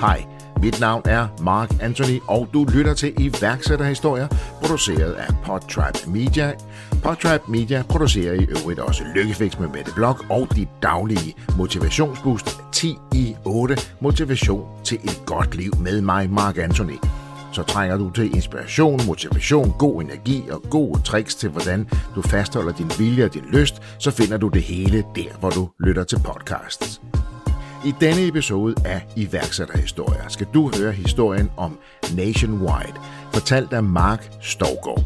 Hej, mit navn er Mark Anthony, og du lytter til iværksætterhistorier, produceret af Podtribe Media. Podtribe Media producerer i øvrigt også Lykkefix med Mette Blok og dit daglige motivationsboost 10 i 8 motivation til et godt liv med mig, Mark Anthony. Så trænger du til inspiration, motivation, god energi og gode tricks til, hvordan du fastholder din vilje og din lyst, så finder du det hele der, hvor du lytter til podcasts. I denne episode af iværksætterhistorier skal du høre historien om Nationwide, fortalt af Mark Stovgaard.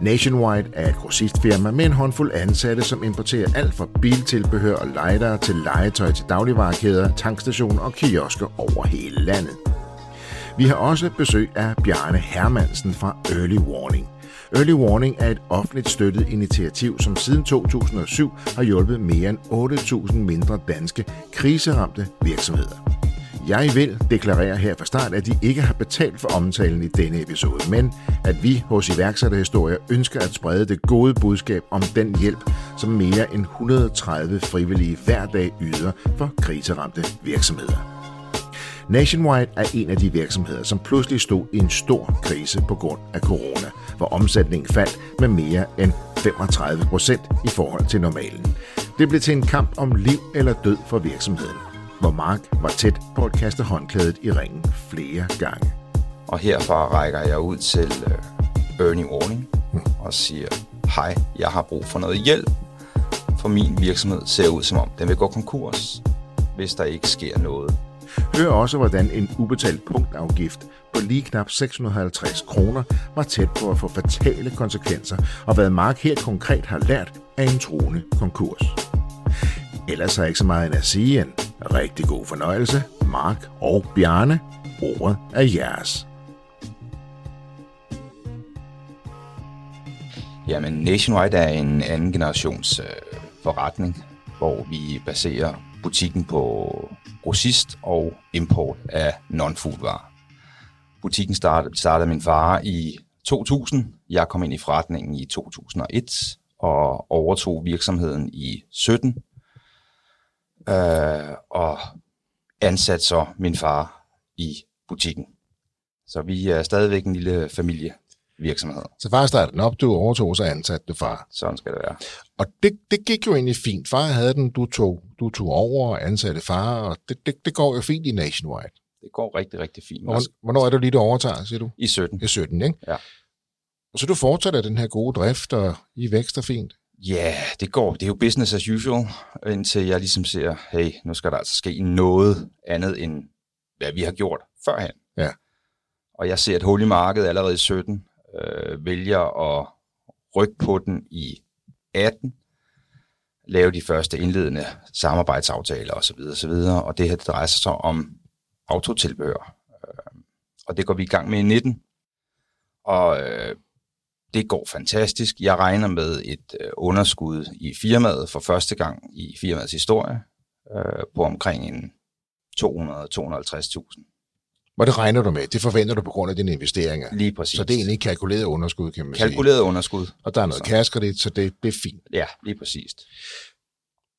Nationwide er et grossistfirma med en håndfuld ansatte, som importerer alt fra biltilbehør og lightere til legetøj til dagligvarekæder, tankstationer og kiosker over hele landet. Vi har også besøg af Bjarne Hermansen fra Early Warning. Early Warning er et offentligt støttet initiativ, som siden 2007 har hjulpet mere end 8.000 mindre danske kriseramte virksomheder. Jeg vil deklarere her fra start, at de ikke har betalt for omtalen i denne episode, men at vi hos iværksætterhistorier ønsker at sprede det gode budskab om den hjælp, som mere end 130 frivillige hver dag yder for kriseramte virksomheder. Nationwide er en af de virksomheder, som pludselig stod i en stor krise på grund af corona, hvor omsætningen faldt med mere end 35 procent i forhold til normalen. Det blev til en kamp om liv eller død for virksomheden, hvor Mark var tæt på at kaste håndklædet i ringen flere gange. Og herfra rækker jeg ud til øh, Bernie Warning og siger, hej, jeg har brug for noget hjælp, for min virksomhed ser ud som om den vil gå konkurs, hvis der ikke sker noget Hør også, hvordan en ubetalt punktafgift på lige knap 650 kroner var tæt på at få fatale konsekvenser, og hvad Mark her konkret har lært af en troende konkurs. Ellers er ikke så meget end at sige en rigtig god fornøjelse. Mark og Bjarne, ordet er jeres. Jamen, Nationwide er en anden generations øh, forretning, hvor vi baserer butikken på grossist og import af non-foodvarer. Butikken startede, startede min far i 2000. Jeg kom ind i forretningen i 2001 og overtog virksomheden i 17. Øh, og ansatte så min far i butikken. Så vi er stadigvæk en lille familie virksomhed. Så far startede den op, du overtog, så ansatte du far. Sådan skal det være. Og det, det gik jo egentlig fint. Far havde den, du tog, du tog over og ansatte far, og det, det, det går jo fint i Nationwide. Det går rigtig, rigtig fint. Hvornår, hvornår er du lige, du overtager, siger du? I 17. I 17, ikke? Ja. Og så du fortsætter den her gode drift, og I vækster fint? Ja, yeah, det går. Det er jo business as usual, indtil jeg ligesom siger, hey, nu skal der altså ske noget andet, end hvad vi har gjort førhen. Ja. Og jeg ser et hul i markedet allerede i 17, øh, vælger at rykke på den i 18, lave de første indledende samarbejdsaftaler osv. osv. Og det her det drejer sig så om autotilbehør. Øh, og det går vi i gang med i 19. Og øh, det går fantastisk. Jeg regner med et øh, underskud i firmaet for første gang i firmaets historie øh, på omkring en 200-250.000. Og det regner du med. Det forventer du på grund af dine investeringer. Lige præcis. Så det er egentlig kalkuleret underskud, kan man kalkuleret sige. Kalkuleret underskud. Og der er noget kassekredit, så det, det er fint. Ja, lige præcis.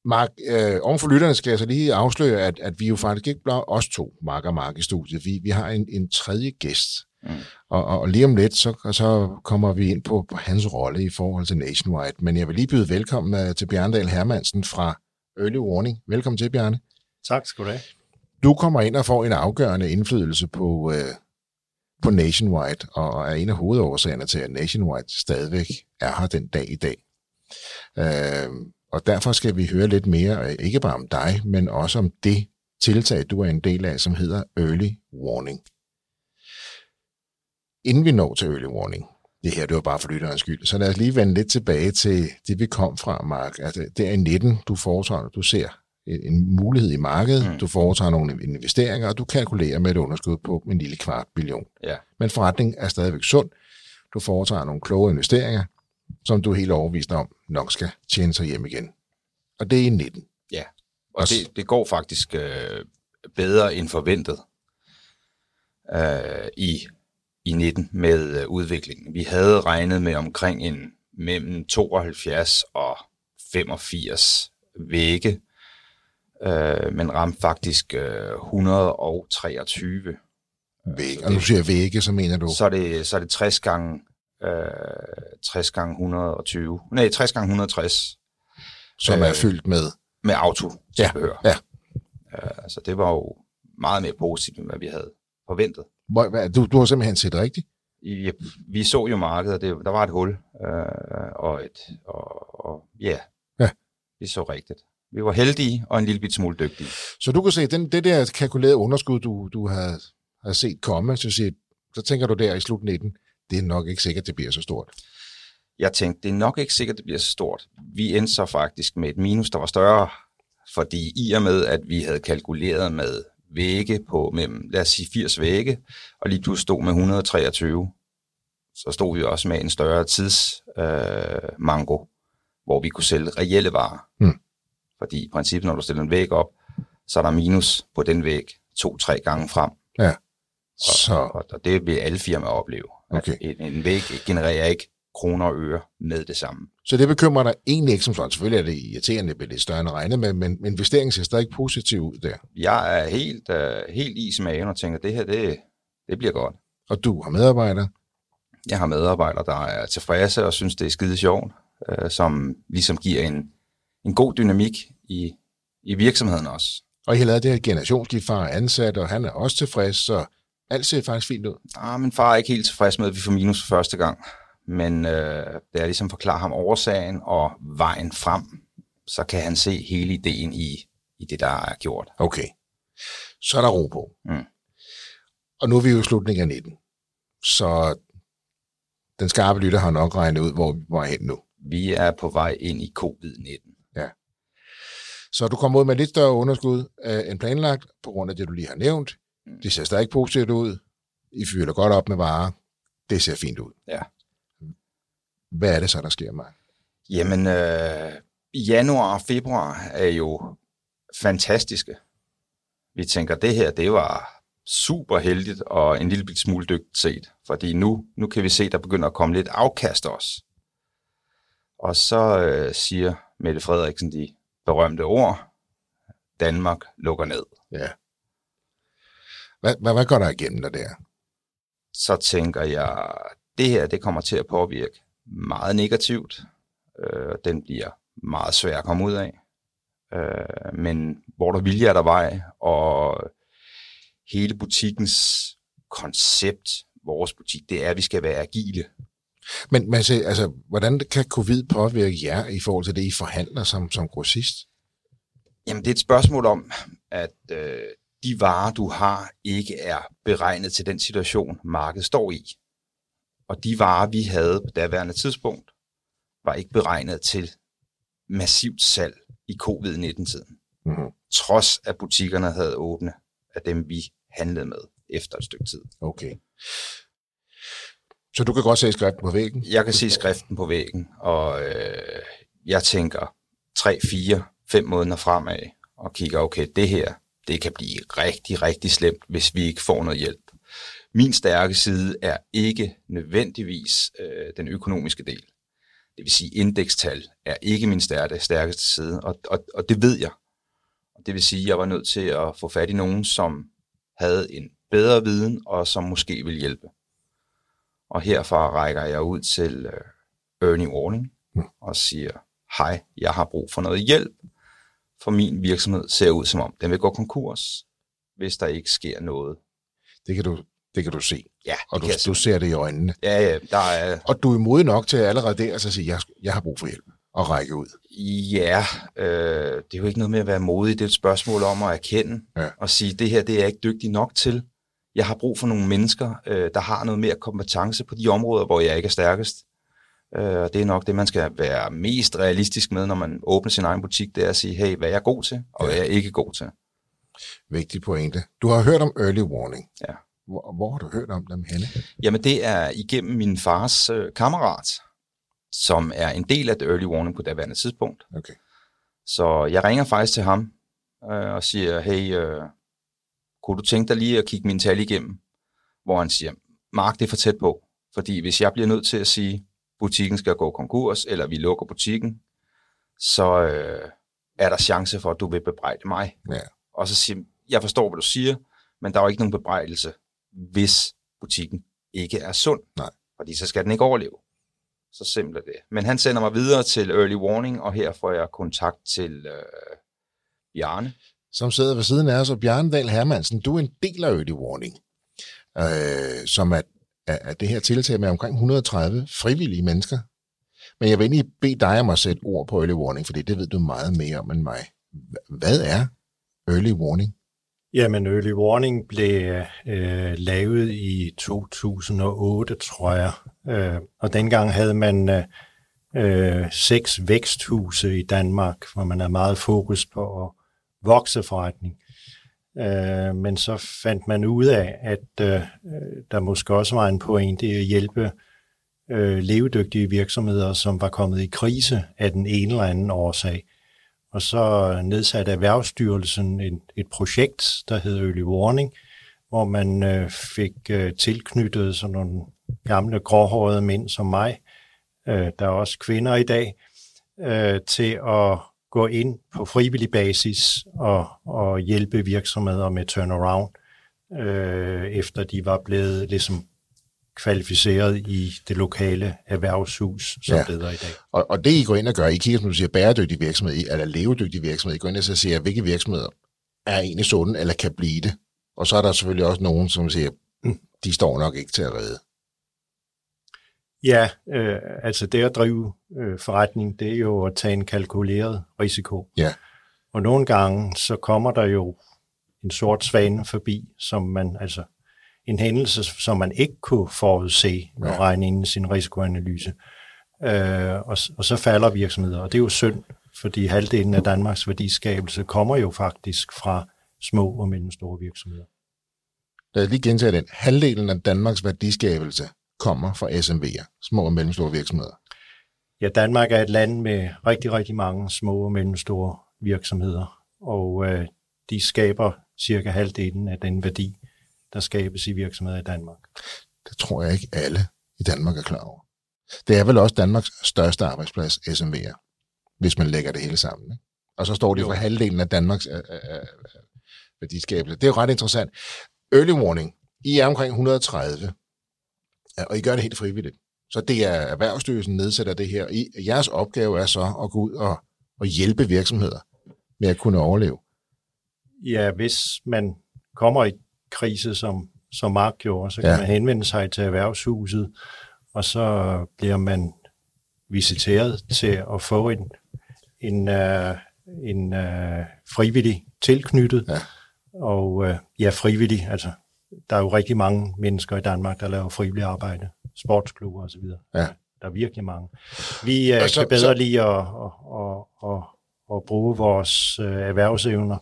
Mark, øh, ovenfor lytterne skal jeg så lige afsløre, at, at vi jo faktisk ikke blot os to, Mark og Mark, i studiet. Vi, vi har en, en tredje gæst. Mm. Og, og, og lige om lidt, så, så kommer vi ind på, på hans rolle i forhold til Nationwide. Men jeg vil lige byde velkommen uh, til Bjarne Hermansen fra Early Warning. Velkommen til, Bjarne. Tak skal du have. Du kommer ind og får en afgørende indflydelse på, øh, på Nationwide, og er en af hovedårsagerne til, at Nationwide stadigvæk er her den dag i dag. Øh, og derfor skal vi høre lidt mere, øh, ikke bare om dig, men også om det tiltag, du er en del af, som hedder Early Warning. Inden vi når til Early Warning, det her, det var bare for lytterens skyld, så lad os lige vende lidt tilbage til det, vi kom fra, Mark. Altså, det er i 19, du foretager, du ser en mulighed i markedet, mm. du foretager nogle investeringer, og du kalkulerer med et underskud på en lille kvart billion. Ja. Men forretningen er stadigvæk sund. Du foretager nogle kloge investeringer, som du er helt overbevist om nok skal tjene sig hjem igen. Og det er i 19. Ja, og, det, det går faktisk øh, bedre end forventet øh, i, i 19 med øh, udviklingen. Vi havde regnet med omkring en mellem 72 og 85 vægge øh, men ramte faktisk øh, 123. Væg. Og nu siger vægge, så mener du? Så er det, så er det 60 gange, øh, 60 gange 120. Nej, 60 gange 160. Som er fyldt med? Med auto ja, ja. Øh, så det var jo meget mere positivt, end hvad vi havde forventet. Du, du har simpelthen set rigtigt? I, vi så jo markedet, det, der var et hul, øh, og, et, og, og ja, ja, vi så rigtigt. Vi var heldige og en lille bit smule dygtige. Så du kan se, den, det der kalkulerede underskud, du, du har, har set komme, så, siger, så tænker du der i slut 19, det er nok ikke sikkert, det bliver så stort. Jeg tænkte, det er nok ikke sikkert, det bliver så stort. Vi endte så faktisk med et minus, der var større, fordi i og med, at vi havde kalkuleret med vægge på mellem, lad os sige 80 vægge, og lige pludselig stod med 123, så stod vi også med en større tidsmango, øh, hvor vi kunne sælge reelle varer. Hmm. Fordi i princippet, når du stiller en væg op, så er der minus på den væg to-tre gange frem. Ja. Og, så... og, og det vil alle firmaer opleve. Okay. En, en væg genererer ikke kroner og øre med det samme. Så det bekymrer dig egentlig ikke som sådan. Selvfølgelig er det irriterende, det bliver lidt større end regnet med, men investeringen ser stadig positiv ud der. Jeg er helt, uh, helt is i maven og tænker, det her, det, det bliver godt. Og du har medarbejdere? Jeg har medarbejdere, der er tilfredse og synes, det er skide sjovt, uh, som ligesom giver en, en god dynamik i, i virksomheden også. Og I har lavet det her generationsskift, far er ansat, og han er også tilfreds, så alt ser faktisk fint ud. Ah, min far er ikke helt tilfreds med, at vi får minus for første gang men øh, da jeg ligesom forklarer ham årsagen og vejen frem, så kan han se hele ideen i, i det, der er gjort. Okay. Så er der ro på. Mm. Og nu er vi jo i slutningen af 19. Så den skarpe lytter har nok regnet ud, hvor vi er hen nu. Vi er på vej ind i covid-19. Så du kommer ud med lidt større underskud øh, end planlagt, på grund af det, du lige har nævnt. Mm. Det ser stadig positivt ud. I fylder godt op med varer. Det ser fint ud. Ja. Hvad er det så, der sker, Mark? Jamen, øh, januar og februar er jo fantastiske. Vi tænker, det her, det var super heldigt og en lille smule dygtigt set, fordi nu, nu kan vi se, der begynder at komme lidt afkast også. Og så øh, siger Mette Frederiksen de berømte ord, Danmark lukker ned. Ja. Hvad, hvad, hvad går der igennem der der? Så tænker jeg, det her, det kommer til at påvirke meget negativt. Øh, den bliver meget svær at komme ud af. Øh, men hvor der vilje er der vej, og hele butikkens koncept, vores butik, det er, at vi skal være agile. Men, men se, altså, hvordan kan covid påvirke jer i forhold til det, I forhandler som, som grossist? Jamen, det er et spørgsmål om, at øh, de varer, du har, ikke er beregnet til den situation, markedet står i. Og de varer, vi havde på daværende tidspunkt, var ikke beregnet til massivt salg i covid-19-tiden. Mm-hmm. Trods at butikkerne havde åbne af dem, vi handlede med efter et stykke tid. Okay. Så du kan godt se skriften på væggen? Jeg kan se skriften på væggen, og øh, jeg tænker 3, 4, 5 måneder fremad, og kigger, okay, det her, det kan blive rigtig, rigtig slemt, hvis vi ikke får noget hjælp. Min stærke side er ikke nødvendigvis øh, den økonomiske del. Det vil sige, indekstal er ikke min stærke, stærkeste side, og, og, og det ved jeg. Og det vil sige, at jeg var nødt til at få fat i nogen, som havde en bedre viden, og som måske vil hjælpe. Og herfra rækker jeg ud til øh, Ernie Warning mm. og siger, hej, jeg har brug for noget hjælp, for min virksomhed ser ud som om, den vil gå konkurs, hvis der ikke sker noget. Det kan du det kan du se. Ja, og du, du ser det i øjnene. Ja, ja, der er... Og du er modig nok til allerede der at sige, jeg, jeg har brug for hjælp og række ud. Ja, øh, det er jo ikke noget med at være modig. Det er et spørgsmål om at erkende ja. og sige, det her det er jeg ikke dygtig nok til. Jeg har brug for nogle mennesker, øh, der har noget mere kompetence på de områder, hvor jeg ikke er stærkest. Øh, og det er nok det, man skal være mest realistisk med, når man åbner sin egen butik, det er at sige, hey, hvad er jeg god til, og hvad er jeg ikke god til. Vigtig pointe. Du har hørt om early warning. Ja. Hvor, hvor har du hørt om dem henne? Jamen det er igennem min fars øh, kammerat, som er en del af det early warning på daværende tidspunkt. Okay. Så jeg ringer faktisk til ham øh, og siger, hey, øh, kunne du tænke dig lige at kigge min tal igennem? Hvor han siger, Mark, det er for tæt på. Fordi hvis jeg bliver nødt til at sige, butikken skal gå konkurs, eller vi lukker butikken, så, øh, er der chance for, at du vil bebrejde mig? Ja. Og så siger jeg forstår, hvad du siger, men der er jo ikke nogen bebrejdelse, hvis butikken ikke er sund. Nej. Fordi så skal den ikke overleve. Så simpelt er det. Men han sender mig videre til Early Warning, og her får jeg kontakt til øh, Bjarne som sidder ved siden af os, og Bjørndal Hermansen, du er en del af Early Warning, øh, som er, er, er det her tiltag med omkring 130 frivillige mennesker. Men jeg vil egentlig bede dig om at sætte ord på Early Warning, fordi det ved du meget mere om end mig. Hvad er Early Warning? Jamen, Early Warning blev øh, lavet i 2008, tror jeg. Øh, og dengang havde man øh, øh, seks væksthuse i Danmark, hvor man er meget fokus på at vokseforretning. Øh, men så fandt man ud af, at øh, der måske også var en pointe i at hjælpe øh, levedygtige virksomheder, som var kommet i krise af den ene eller anden årsag. Og så nedsatte Erhvervsstyrelsen et, et projekt, der hed Early Warning, hvor man øh, fik øh, tilknyttet sådan nogle gamle gråhårede mænd som mig, øh, der er også kvinder i dag, øh, til at gå ind på frivillig basis og, og hjælpe virksomheder med turnaround, øh, efter de var blevet ligesom kvalificeret i det lokale erhvervshus, som Ja. det hedder i dag. Og, og det, I går ind og gør, I kigger, som du siger, bæredygtig virksomhed, eller levedygtig virksomhed, I går ind og så siger, hvilke virksomheder er egentlig sunde, eller kan blive det. Og så er der selvfølgelig også nogen, som siger, "Mm, de står nok ikke til at redde. Ja, øh, altså det at drive øh, forretning, det er jo at tage en kalkuleret risiko. Ja. Og nogle gange, så kommer der jo en sort svane forbi, som man, altså en hændelse, som man ikke kunne forudse og Ja. regne ind i sin risikoanalyse. Øh, og, og så falder virksomheder, og det er jo synd, fordi halvdelen af Danmarks værdiskabelse kommer jo faktisk fra små og mellemstore virksomheder. Lad os lige gentage den. Halvdelen af Danmarks værdiskabelse kommer fra SMV'er, små og mellemstore virksomheder. Ja, Danmark er et land med rigtig, rigtig mange små og mellemstore virksomheder, og øh, de skaber cirka halvdelen af den værdi, der skabes i virksomheder i Danmark. Det tror jeg ikke alle i Danmark er klar over. Det er vel også Danmarks største arbejdsplads, SMV'er, hvis man lægger det hele sammen. Ikke? Og så står det for halvdelen af Danmarks øh, øh, øh, værdiskabelse. Det er jo ret interessant. Early warning. I er omkring 130, ja, og I gør det helt frivilligt. Så det er Erhvervsstyrelsen nedsætter det her. I, jeres opgave er så at gå ud og, og hjælpe virksomheder med at kunne overleve. Ja, hvis man kommer i krise, som, som Mark gjorde, så kan Ja. man henvende sig til erhvervshuset, og så bliver man visiteret til at få en, en, uh, en uh, frivillig tilknyttet. Ja. Og uh, ja, frivillig, altså der er jo rigtig mange mennesker i Danmark, der laver frivillig arbejde, sportsklubber osv. Ja. Der er virkelig mange. Vi uh, Og så- kan bedre så- lide at, at, at, at, at bruge vores uh, erhvervsevner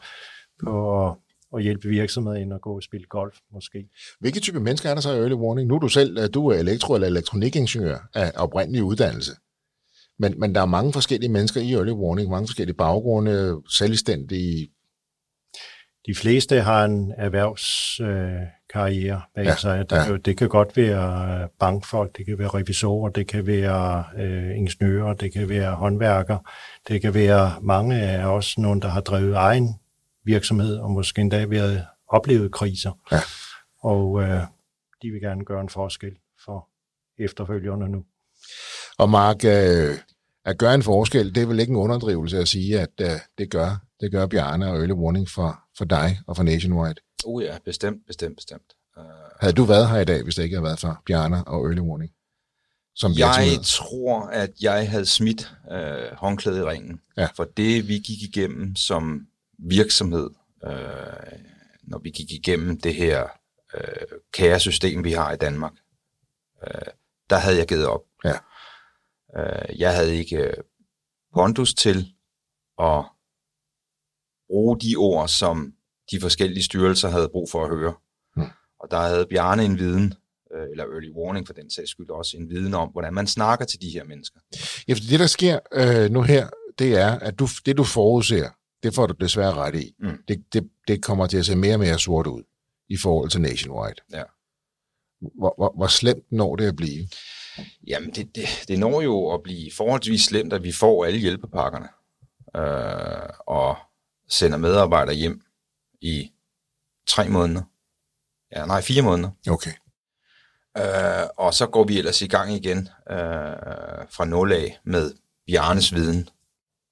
på at, at hjælpe virksomheder ind og gå og spille golf måske. Hvilke type mennesker er der så i Early Warning? Nu er du selv øh, du er elektro- eller elektronikingeniør af oprindelig uddannelse. Men, men der er mange forskellige mennesker i Early Warning, mange forskellige baggrunde, selvstændige. De fleste har en erhvervskarriere øh, karriere bag Ja, sig. Der, ja. ja. Det kan godt være øh, bankfolk, det kan være revisorer, det kan være øh, ingeniører, det kan være håndværkere, det kan være mange af os, nogen, der har drevet egen virksomhed og måske endda været oplevet kriser. Ja. Og øh, de vil gerne gøre en forskel for efterfølgerne nu. Og Mark, øh, at gøre en forskel, det er vel ikke en underdrivelse at sige, at øh, det gør det gør Bjarne og Early Warning for, for dig og for Nationwide. Oh ja, bestemt, bestemt, bestemt. Uh, Havde du været her i dag, hvis det ikke havde været for Bjarne og Early Warning? Som jeg tror, at jeg havde smidt uh, håndklædet i ringen. Ja. For det, vi gik igennem som virksomhed, uh, når vi gik igennem det her uh, kæresystem, vi har i Danmark, uh, der havde jeg givet op. Ja. Uh, jeg havde ikke uh, pondus til at bruge de ord, som de forskellige styrelser havde brug for at høre. Hmm. Og der havde Bjarne en viden, øh, eller early warning for den sags skyld også, en viden om, hvordan man snakker til de her mennesker. Ja, for det, der sker øh, nu her, det er, at du, det, du forudser, det får du desværre ret i. Mm. Det, det, det kommer til at se mere og mere sort ud i forhold til Nationwide. Ja. Hvor, hvor, hvor slemt når det at blive? Jamen, det, det, det når jo at blive forholdsvis slemt, at vi får alle hjælpepakkerne. øh, og sender medarbejdere hjem i tre måneder. Ja, nej, fire måneder. Okay. Øh, og så går vi ellers i gang igen øh, fra nul af med Bjarnes viden.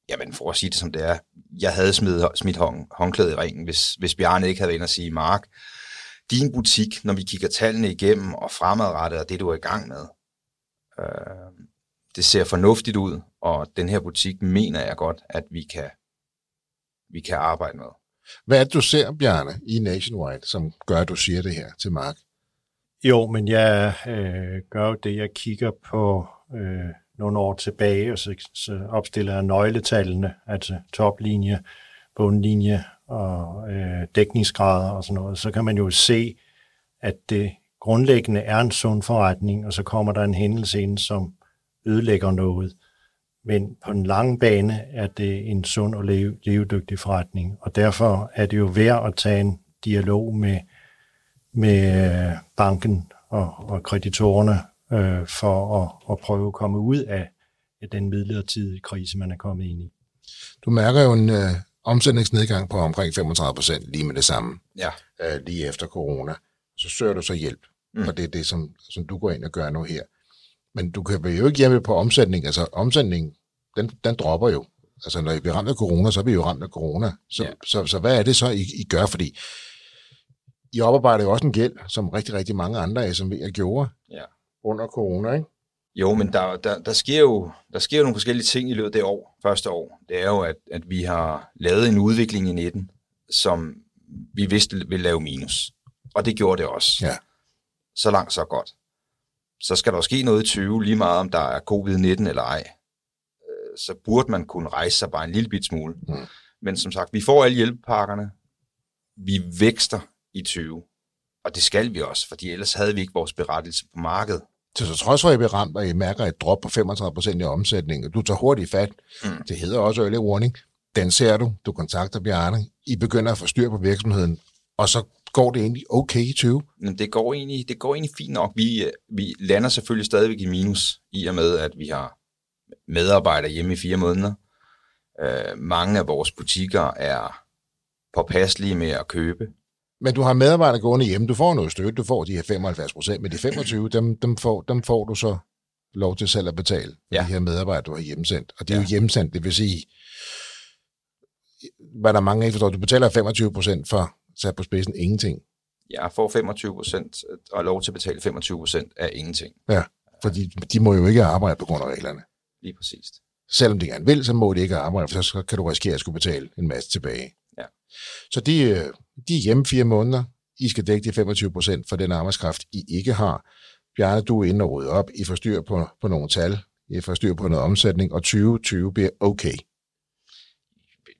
Jamen, for at sige det som det er, jeg havde smidt, smidt hånd, håndklæde i ringen, hvis, hvis Bjarne ikke havde været inde og sige, Mark, din butik, når vi kigger tallene igennem og fremadrettet og det, du er i gang med, øh, det ser fornuftigt ud, og den her butik mener jeg godt, at vi kan, vi kan arbejde med. Hvad er det, du ser, Bjarne, i Nationwide, som gør, at du siger det her til Mark? Jo, men jeg øh, gør jo det, jeg kigger på øh, nogle år tilbage, og så, så opstiller jeg nøgletallene, altså toplinje, bundlinje og øh, dækningsgrader og sådan noget. Så kan man jo se, at det grundlæggende er en sund forretning, og så kommer der en hændelse ind, som ødelægger noget. Men på den lange bane er det en sund og leve, levedygtig forretning, og derfor er det jo værd at tage en dialog med, med øh, banken og, og kreditorerne øh, for at, at prøve at komme ud af, af den midlertidige krise, man er kommet ind i. Du mærker jo en øh, omsætningsnedgang på omkring 35 procent lige med det samme, Ja. øh, lige efter corona. Så søger du så hjælp, mm. Og det er det, som, som du går ind og gør nu her. Men du kan jo ikke hjemme på omsætning. Altså omsætning, den, den dropper jo. Altså når vi er ramt af corona, så er vi jo ramt af corona. Så, ja. Ja. så, så hvad er det så, I, I gør? Fordi I oparbejder jo også en gæld, som rigtig, rigtig mange andre SMV'er gjorde Ja. under corona, ikke? Jo, men der, der, der, sker jo, der sker jo nogle forskellige ting i løbet af det år, første år. Det er jo, at, at vi har lavet en udvikling i 19, som vi vidste ville lave minus. Og det gjorde det også. Ja. Så langt, så godt. Så skal der ske noget i 20, lige meget om der er covid-19 eller ej. Øh, Så burde man kunne rejse sig bare en lille bit smule. Mm. Men som sagt, vi får alle hjælpepakkerne. Vi vækster i 20. Og det skal vi også, fordi ellers havde vi ikke vores berettelse på markedet. Så, så trods for, at I bliver ramt, og I mærker et drop på 35 procent i omsætningen, du tager hurtigt fat. Mm. det hedder også early warning, den ser du, du kontakter Bjarne, I begynder at få styr på virksomheden, og så går det egentlig okay i 20. Men det går egentlig, det går egentlig fint nok. Vi, øh, vi lander selvfølgelig stadigvæk i minus, i og med, at vi har medarbejdere hjemme i fire måneder. Øh, mange af vores butikker er påpasselige med at købe. Men du har medarbejdere gående hjemme, du får noget støtte, du får de her 75 procent, men de 25, dem, dem, får, dem får du så lov til selv at betale for ja. De her medarbejdere, du har hjemsendt. Og det er. Ja. jo hjemsendt, det vil sige, hvad der er mange ikke forstår, du betaler 25 procent for, sat på spidsen, ingenting. Jeg får 25 procent og lov til at betale 25 procent af ingenting. Ja, fordi de må jo ikke arbejde på grund af reglerne. Lige præcis. Selvom de gerne vil, så må de ikke arbejde, for så kan du risikere at skulle betale en masse tilbage. Ja. Så de, øh, de er hjemme fire måneder. I skal dække de 25 procent for den arbejdskraft, I ikke har. Bjarne, du er inde og rydde op. I får styr på, på nogle tal. I får styr på noget omsætning, og 2020 bliver okay.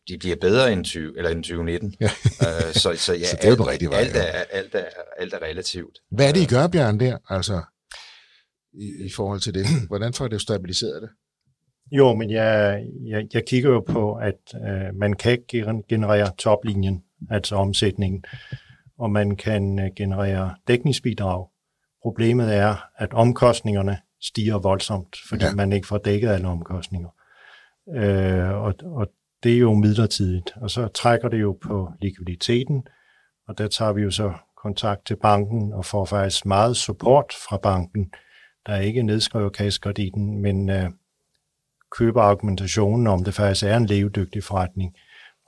De bliver bedre end, 20, eller end 2019. Ja. øh, så, så, ja, Så det er jo den rigtige vej, alt, ja. er, alt, er, alt er relativt. Hvad er det, I gør, Bjarne, der? Altså, i, i forhold til det. Hvordan får det stabiliseret det? Jo, men jeg, jeg, jeg kigger jo på, at øh, man kan gen- generere toplinjen, altså omsætningen, og man kan øh, generere dækningsbidrag. Problemet er, at omkostningerne stiger voldsomt, fordi ja. man ikke får dækket alle omkostninger. Øh, og, og det er jo midlertidigt, og så trækker det jo på likviditeten, og der tager vi jo så kontakt til banken og får faktisk meget support fra banken. Der ikke nedskriver kassekrediten, men øh, køber argumentationen om, det faktisk er en levedygtig forretning.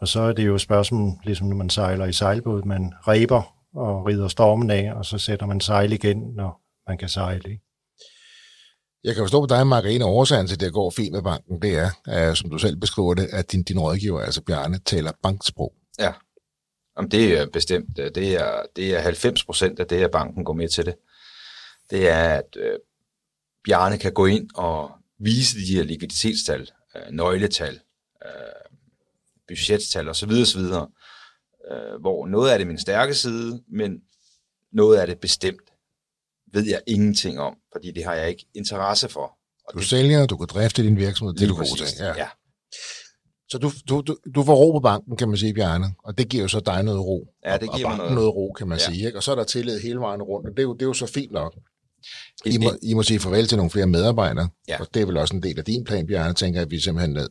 Og så er det jo et spørgsmål, ligesom når man sejler i sejlbåd, man reber og rider stormen af, og så sætter man sejl igen, når man kan sejle. Ikke? Jeg kan forstå på dig, Mark, en af årsagen til, at det går fint med banken, det er, at, som du selv beskriver det, at din, din rådgiver, altså Bjarne, taler banksprog. Ja, Jamen, det er bestemt. Øh, det er, det er 90 procent af det, at banken går med til det. Det er, at øh, Bjarne kan gå ind og vise de her likviditetstal, øh, nøgletal, øh, budgettal osv. osv. Øh, hvor noget af det er min stærke side, men noget af det bestemt ved jeg ingenting om, fordi det har jeg ikke interesse for. Og Du det, sælger, du kan drifte din virksomhed, det er du god til. Ja. Ja. Så du, du, du, du får ro på banken, kan man sige, Bjarne, og det giver jo så dig noget ro. Ja, det giver og mig banken noget. noget ro, kan man ja. Ja. sige. Ikke? Og så er der tillid hele vejen rundt, og det er jo, det er jo så fint nok. I må, I må sige farvel til nogle flere medarbejdere, Ja. og det er vel også en del af din plan, Bjarne, tænker jeg, at vi simpelthen ned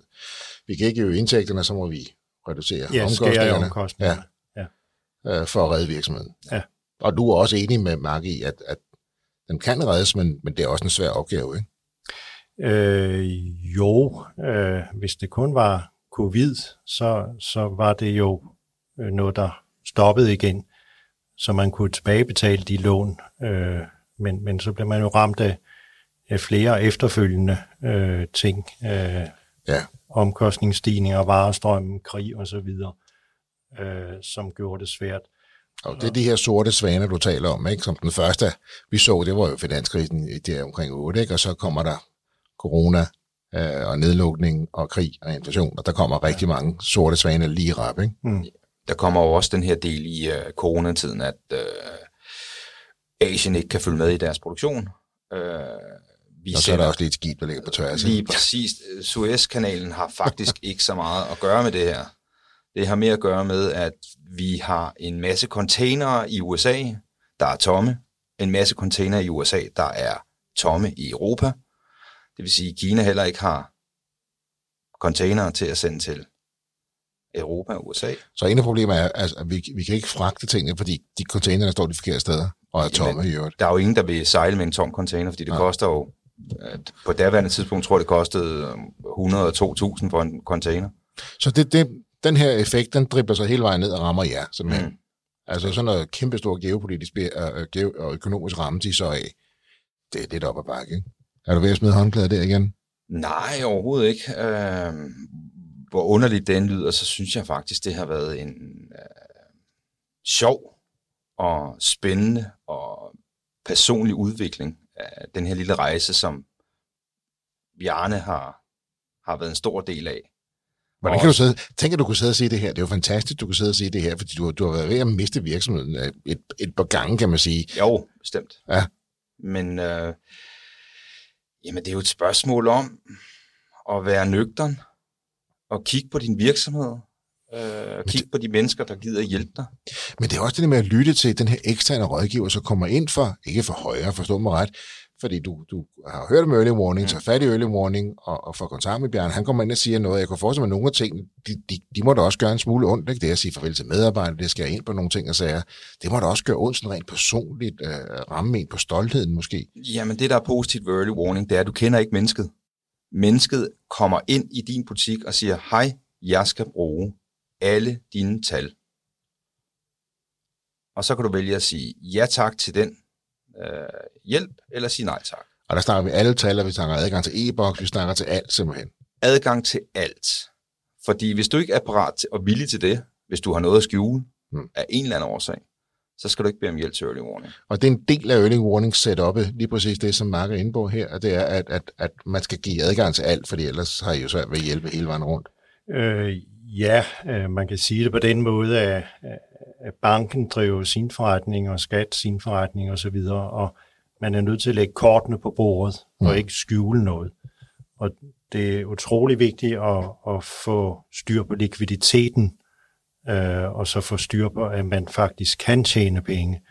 vi kan ikke øge indtægterne, så må vi reducere Ja, omkostningerne omkostningerne. øh, for at redde virksomheden. Ja. Og du er også enig med Mark i, at, at den kan reddes, men, men det er også en svær opgave, ikke? Øh, jo, øh, hvis det kun var covid, så, så var det jo øh, noget, der stoppede igen, så man kunne tilbagebetale de lån. Øh, men, men så blev man jo ramt af, af flere efterfølgende øh, ting. Øh, Ja. Omkostningsstigninger, varestrømmen, krig og så videre, øh, som gjorde det svært. Og det er de her sorte svaner, du taler om, ikke? Som den første, vi så, det var jo finanskrisen i der omkring 8, ikke? Og så kommer der corona øh, og nedlukning og krig og inflation, og der kommer rigtig mange sorte svaner lige i rap, ikke? Mm. Der kommer jo også den her del i uh, coronatiden, at uh, Asien ikke kan følge med i deres produktion. Uh, vi Og så er der også lidt skib, der ligger på tværs. Lige præcis. Suezkanalen har faktisk ikke så meget at gøre med det her. Det har mere at gøre med, at vi har en masse containere i USA, der er tomme. En masse containere i USA, der er tomme i Europa. Det vil sige, at Kina heller ikke har containere til at sende til Europa og USA. Så en af problemerne er, altså, at vi, vi kan ikke fragte tingene, fordi de containerne står de forkerte steder og er tomme i øvrigt. Der er jo ingen, der vil sejle med en tom container, fordi det Nej. koster jo... På daværende tidspunkt tror jeg, det kostede 102.000 for en container. Så det, det, den her effekt, den dribler sig hele vejen ned og rammer jer, simpelthen. Mm. Altså sådan noget kæmpe stor geopolitisk og, og, geo- og økonomisk ramme, de så af. Det er lidt op ad bakke, ikke? Er du ved at smide håndklæder der igen? Nej, overhovedet ikke. Øh, hvor underligt den lyder, så synes jeg faktisk, det har været en øh, sjov og spændende og personlig udvikling af den her lille rejse, som Bjarne har, har været en stor del af. Hvordan kan du sidde, tænk, at du kunne sidde og sige det her. Det er jo fantastisk, du kan sidde og sige det her, fordi du, du har været ved at miste virksomheden øh, et, et par gange, kan man sige. Jo, bestemt. Ja. Men øh, jamen, det er jo et spørgsmål om at være nøgtern og kigge på din virksomhed. Øh, kigge på de mennesker, der gider hjælpe dig. Men det er også det med at lytte til den her eksterne rådgiver, som kommer ind for, ikke for højre, forstå mig ret, fordi du, du har hørt om early warning, så fat i early warning, og, og får kontakt med Bjørn, han kommer ind og siger noget, jeg kan forestille mig, at nogle af tingene, de, de, de må da også gøre en smule ondt, ikke? det er at sige farvel til medarbejdere, det skal jeg ind på nogle ting og sager, det må da også gøre ondt sådan rent personligt, øh, ramme en på stoltheden måske. Jamen, det der er positivt ved early warning, det er, at du kender ikke mennesket. Mennesket kommer ind i din butik og siger, hej, jeg skal bruge alle dine tal. Og så kan du vælge at sige ja tak til den øh, hjælp, eller sige nej tak. Og der snakker vi alle tal, og vi snakker adgang til e-boks, vi snakker til alt simpelthen. Adgang til alt. Fordi hvis du ikke er parat til, og villig til det, hvis du har noget at skjule Hmm. af en eller anden årsag, så skal du ikke bede om hjælp til early warning. Og det er en del af early warning setup'et, lige præcis det, som Mark er inde på her, og det er, at, at, at man skal give adgang til alt, fordi ellers har I jo svært ved at hjælpe hele vejen rundt. Øh, ja, øh, man kan sige det på den måde, at, banken driver sin forretning og skat sin forretning og så videre, og man er nødt til at lægge kortene på bordet og Mm. ikke skjule noget. Og det er utrolig vigtigt at, at få styr på likviditeten, øh, og så få styr på, at man faktisk kan tjene penge.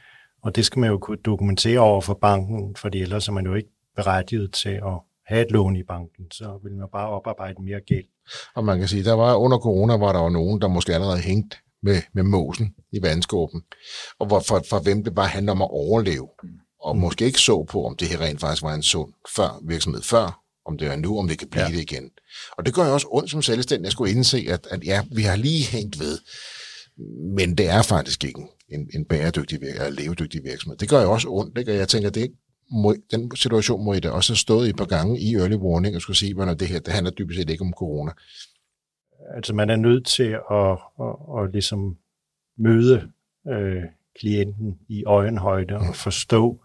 Og det skal man jo kunne dokumentere over for banken, fordi ellers er man jo ikke berettiget til at have et lån i banken. Så vil man bare oparbejde mere gæld. Og man kan sige, der var under corona, var der jo nogen, der måske allerede hængt med, med måsen i vandskåben, og hvor, for, for hvem det bare handler om at overleve, og måske ikke så på, om det her rent faktisk var en sund før, virksomhed før, om det er nu, om det kan blive ja. Det igen. Og det gør jo også ondt som selvstændig at skulle indse, at, at ja, vi har lige hængt ved, men det er faktisk ikke en, en bæredygtig vir- eller levedygtig virksomhed. Det gør jo også ondt, ikke? og jeg tænker, det må, den situation må I da også have stået i et par gange i early warning og skulle sige, at det her det handler dybest set ikke om corona. Altså man er nødt til at, at, at ligesom møde øh, klienten i øjenhøjde og forstå,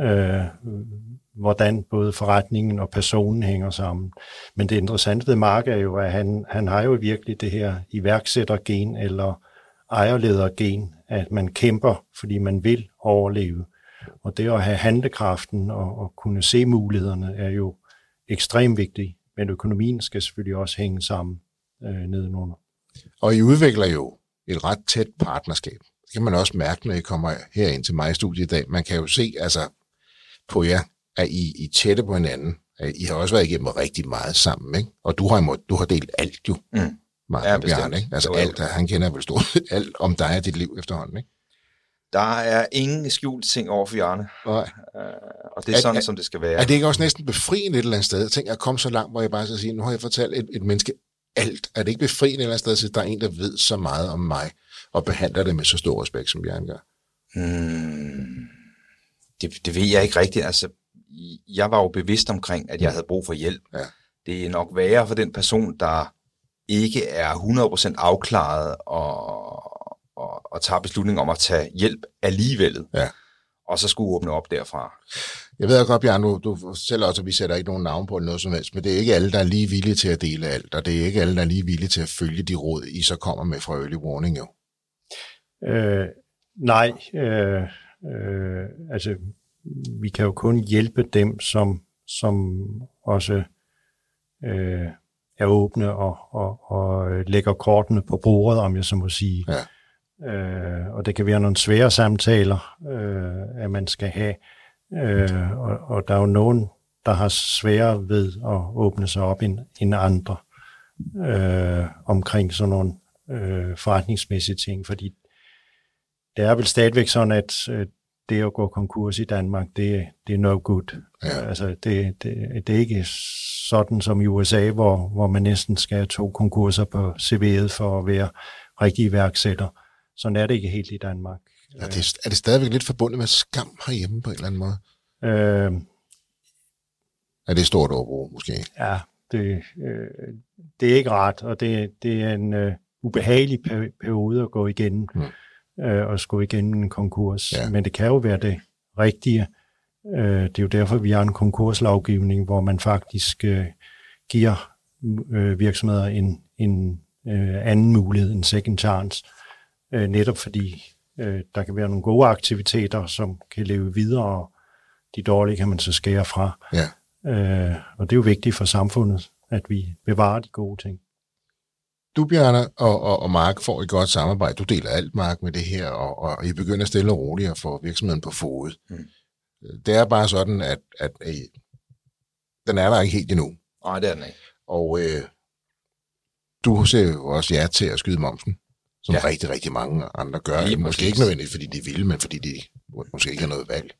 øh, hvordan både forretningen og personen hænger sammen. Men det interessante ved Mark er jo, at han, han har jo virkelig det her iværksættergen eller ejerledergen, at man kæmper, fordi man vil overleve. Og det at have handlekraften og, og kunne se mulighederne er jo ekstremt vigtigt. Men økonomien skal selvfølgelig også hænge sammen øh, nedenunder. Og I udvikler jo et ret tæt partnerskab. Det kan man også mærke, når I kommer herind til mig i studiet i dag. Man kan jo se altså, på jer, at I, I er tætte på hinanden. I har også været igennem rigtig meget sammen, ikke? Og du har, du har delt alt jo. Mm. Mark ja, Bjørn, ikke? Altså jo, jo. alt, han kender vel stort alt om dig og dit liv efterhånden, ikke? Der er ingen skjult ting over for Jarne. Nej. Uh, og det er, er sådan, er, som det skal være. Er det ikke også næsten befriende et eller andet sted? Tænk, at komme så langt, hvor jeg bare skal sige, nu har jeg fortalt et, et menneske alt. Er det ikke befriende et eller andet sted, at der er en, der ved så meget om mig, og behandler det med så stor respekt, som Bjørn gør? Hmm, det, det ved jeg ikke rigtigt. Altså, jeg var jo bevidst omkring, at jeg havde brug for hjælp. Ja. Det er nok værre for den person, der ikke er 100% afklaret og, og, tager beslutning om at tage hjælp alligevel. Ja. Og så skulle åbne op derfra. Jeg ved godt, Bjørn, du, du selv også, at vi sætter ikke nogen navn på noget som helst, men det er ikke alle, der er lige villige til at dele alt, og det er ikke alle, der er lige villige til at følge de råd, I så kommer med fra Early Warning, jo. Øh, nej, øh, øh, altså vi kan jo kun hjælpe dem, som, som også øh, er åbne og, og, og lægger kortene på bordet, om jeg så må sige. Ja. Øh, og det kan være nogle svære samtaler, øh, at man skal have. Øh, og, og der er jo nogen, der har svære ved at åbne sig op end, end andre øh, omkring sådan nogle øh, forretningsmæssige ting, fordi det er vel stadigvæk sådan, at øh, det at gå konkurs i Danmark, det, det er no good. Ja. Altså, det, det, det er ikke sådan som i USA, hvor, hvor man næsten skal have to konkurser på CV'et for at være rigtig iværksætter. Sådan er det ikke helt i Danmark. Er det, er det stadigvæk lidt forbundet med skam herhjemme på en eller anden måde? Øh, er det stort overbrug, måske? Ja, det, øh, det er ikke ret, og det, det er en øh, ubehagelig periode at gå igennem. Hmm øh, at skulle igennem en konkurs. Ja. Men det kan jo være det rigtige. Øh, det er jo derfor, vi har en konkurslovgivning, hvor man faktisk øh, giver øh, virksomheder en, en øh, anden mulighed, en second chance, øh, netop fordi øh, der kan være nogle gode aktiviteter, som kan leve videre, og de dårlige kan man så skære fra. Ja. Øh, og det er jo vigtigt for samfundet, at vi bevarer de gode ting du, Bjarne, og, og, og Mark får et godt samarbejde. Du deler alt, Mark, med det her, og, og I begynder stille og roligt at få virksomheden på fod. Mm. Det er bare sådan, at, at, at den er der ikke helt endnu. Nej, det er den ikke. Og øh, du ser jo også ja til at skyde momsen, som ja. rigtig, rigtig mange andre gør. Lige måske præcis. ikke nødvendigt, fordi de vil, men fordi de måske ikke har noget valg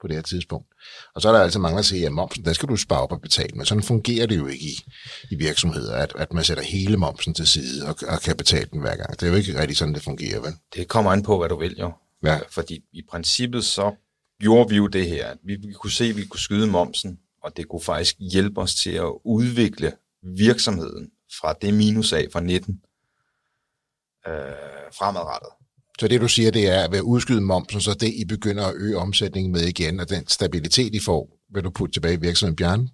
på det her tidspunkt. Og så er der altså mange, der siger, at momsen, der skal du spare op og betale. Men sådan fungerer det jo ikke i, i virksomheder, at, at man sætter hele momsen til side og, og kan betale den hver gang. Det er jo ikke rigtig sådan, det fungerer, vel? Det kommer an på, hvad du vil jo. Ja. Fordi i princippet så gjorde vi jo det her. Vi, vi kunne se, at vi kunne skyde momsen, og det kunne faktisk hjælpe os til at udvikle virksomheden fra det minus af fra 19 øh, fremadrettet. Så det, du siger, det er, at ved at udskyde momsen, så det, I begynder at øge omsætningen med igen, og den stabilitet, I får, vil du putte tilbage i virksomheden, Bjørn?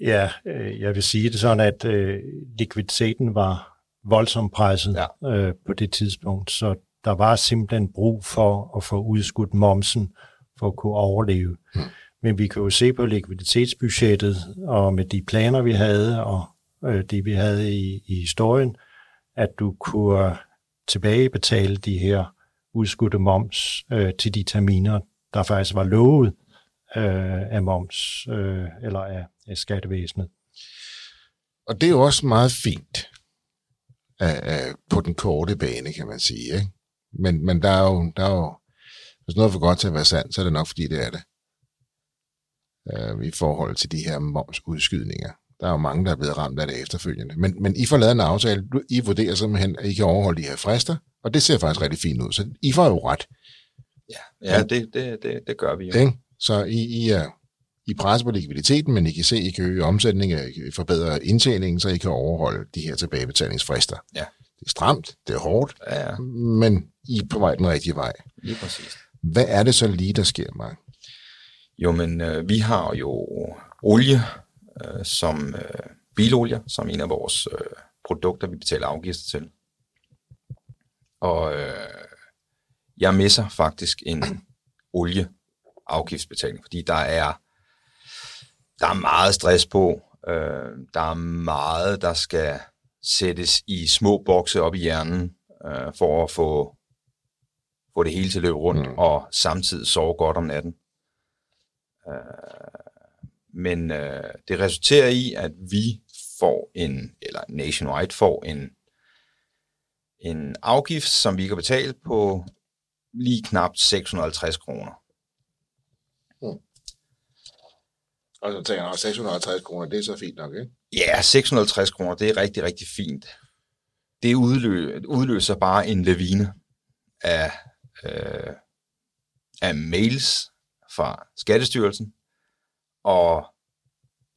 Ja, øh, jeg vil sige det sådan, at øh, likviditeten var voldsomt presset ja. øh, på det tidspunkt, så der var simpelthen brug for at få udskudt momsen for at kunne overleve. Hmm. Men vi kan jo se på likviditetsbudgettet, og med de planer, vi havde, og øh, det, vi havde i, i historien, at du kunne tilbagebetale de her udskudte moms øh, til de terminer, der faktisk var lovet øh, af moms øh, eller af, af skattevæsenet. Og det er jo også meget fint øh, øh på den korte bane, kan man sige. Ikke? Men, men der er jo, der er jo, hvis noget er for godt til at være sandt, så er det nok, fordi det er det. Øh, I forhold til de her momsudskydninger. Der er jo mange, der er blevet ramt af det efterfølgende. Men, men I får lavet en aftale. I vurderer simpelthen, at I kan overholde de her frister, og det ser faktisk rigtig fint ud. Så I får jo ret. Ja, ja det, det, det, det gør vi jo. Ikke? Så I, I, er, I presser på likviditeten, men I kan se, at I kan øge omsætningen, I forbedre indtjeningen, så I kan overholde de her tilbagebetalingsfrister. Ja. Det er stramt, det er hårdt, ja, ja. men I er på vej den rigtige vej. Lige præcis. Hvad er det så lige, der sker, Mark? Jo, men øh, vi har jo olie øh, som øh, bilolie, som en af vores øh, produkter, vi betaler afgifter til. Og øh, jeg misser faktisk en olieafgiftsbetaling, fordi der er, der er meget stress på. Øh, der er meget, der skal sættes i små bokse op i hjernen, øh, for at få, få det hele til at løbe rundt, mm. og samtidig sove godt om natten. Øh, Men øh, det resulterer i, at vi får en, eller Nationwide får en, en afgift, som vi kan betale på lige knap 650 kroner. Og så tænker jeg, 650 kroner, det er så fint nok, ikke? Ja, 650 kroner, det er rigtig, rigtig fint. Det udlø- udløser bare en lavine af, øh, af mails fra Skattestyrelsen, og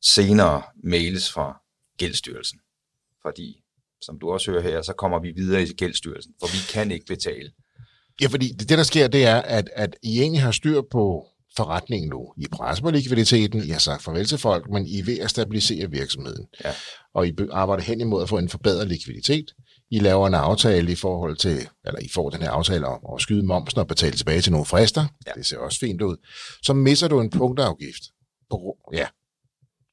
senere mails fra Gældsstyrelsen. Fordi, som du også hører her, så kommer vi videre i Gældsstyrelsen, for vi kan ikke betale. Ja, fordi det, der sker, det er, at, at I egentlig har styr på forretningen nu. I presser på likviditeten, I har sagt farvel til folk, men I er ved at stabilisere virksomheden. Ja. Og I arbejder hen imod at få en forbedret likviditet. I laver en aftale i forhold til, eller I får den her aftale om at skyde momsen og betale tilbage til nogle frister. Ja. Det ser også fint ud. Så misser du en punktafgift. På, ja,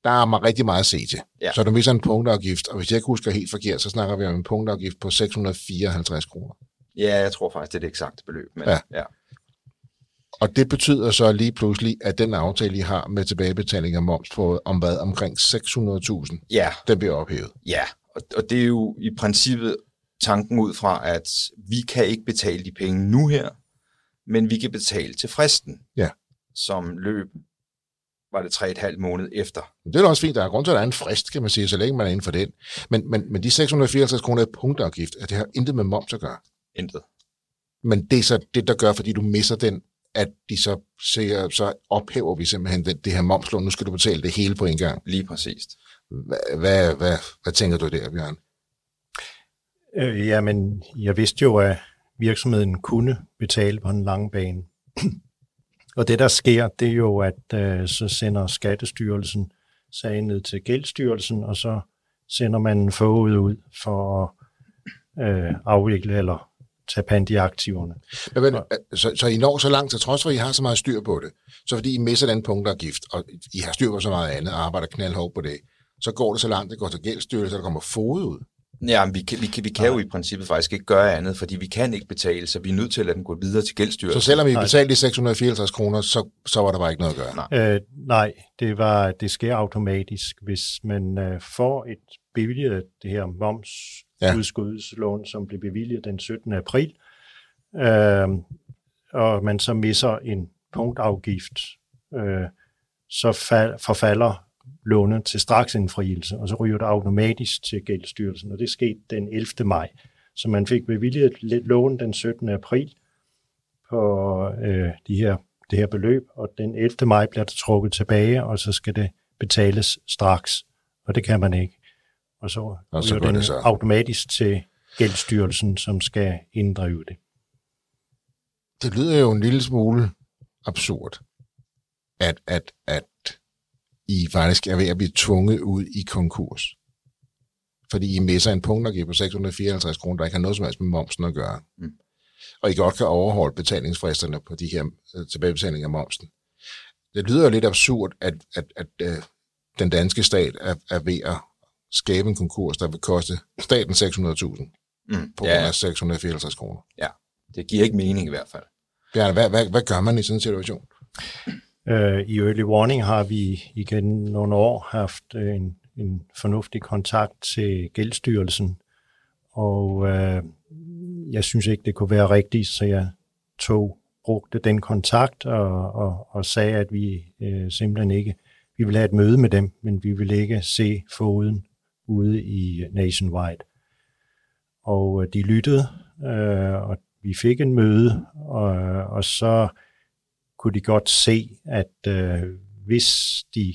der er rigtig meget at se til. Ja. Så du misser en punktafgift, og hvis jeg ikke husker helt forkert, så snakker vi om en punktafgift på 654 kroner. Ja, jeg tror faktisk, det er det eksakte beløb. Men, Ja. ja. Og det betyder så lige pludselig, at den aftale, I har med tilbagebetaling af moms på om hvad, omkring 600.000, ja, den bliver ophævet. Ja, og, og det er jo i princippet tanken ud fra, at vi kan ikke betale de penge nu her, men vi kan betale til fristen, Ja. som løb, var det tre et halvt måned efter. Det er da også fint, der er grund til, at der er en frist, kan man sige, så længe man er inden for den. Men, men, men de 654 kroner i punktafgift, at det har intet med moms at gøre. Intet. Men det er så det, der gør, fordi du misser den, at de så siger, så ophæver vi simpelthen den, det her momslån. Nu skal du betale det hele på en gang. Lige præcist. Hvad, hvad, hvad, hvad tænker du der, Bjørn? Øh, jamen, jeg vidste jo, at virksomheden kunne betale på en lang bane. Og det, der sker, det er jo, at øh, så sender Skattestyrelsen sagen ned til Gældsstyrelsen, og så sender man en forud ud for at øh, afvikle eller tage pant i aktiverne. Men, men, så, så I når så langt, til trods for, at I har så meget styr på det, så fordi I misser den punktafgift, og I har styr på så meget andet, og arbejder knaldhårdt på det, så går det så langt, det går til gældsstyrelse, der kommer fod ud. Ja, men vi kan, vi kan, vi kan jo i princippet faktisk ikke gøre andet, fordi vi kan ikke betale, så vi er nødt til at lade den gå videre til Så gældsstyrelsen. selvom I Nej. betalte de 654 kroner, så, så var der bare ikke noget at gøre. Nej. Øh, nej, det, var, det sker automatisk, hvis man øh, får et bevilget det her momsudskudslån, ja. som blev bevilget den 17. april, øh, og man så misser en punktafgift, øh, så fal, forfalder lånet til straksindfrielse, og så ryger det automatisk til gældsstyrelsen, og det skete den 11. maj. Så man fik bevilget et lån den 17. april på øh, de her, det her beløb, og den 11. maj bliver det trukket tilbage, og så skal det betales straks, og det kan man ikke. Og så Og så ryger den det så. automatisk til gældsstyrelsen, som skal inddrive det. Det lyder jo en lille smule absurd, at, at, at I faktisk er ved at blive tvunget ud i konkurs. Fordi I misser en punktafgift på 654 kroner, der ikke har noget som helst med momsen at gøre. Mm. Og I godt kan overholde betalingsfristerne på de her øh, tilbagebetalinger af momsen. Det lyder jo lidt absurd, at, at, at øh, den danske stat er, er ved at skabe en konkurs, der vil koste staten 600.000 Mm. på grund Ja, af 654 kroner. det giver ikke mening i hvert fald. Bjarne, hvad, hvad, hvad gør man i sådan en situation? Øh, I Early Warning har vi igen nogle år haft øh, en, en fornuftig kontakt til gældstyrelsen, og øh, jeg synes ikke, det kunne være rigtigt, så jeg tog, brugte den kontakt og, og, og sagde, at vi øh, simpelthen ikke, vi vil have et møde med dem, men vi vil ikke se foden ude i Nationwide. Og øh, de lyttede, øh, og vi fik en møde, og, og så kunne de godt se, at øh, hvis de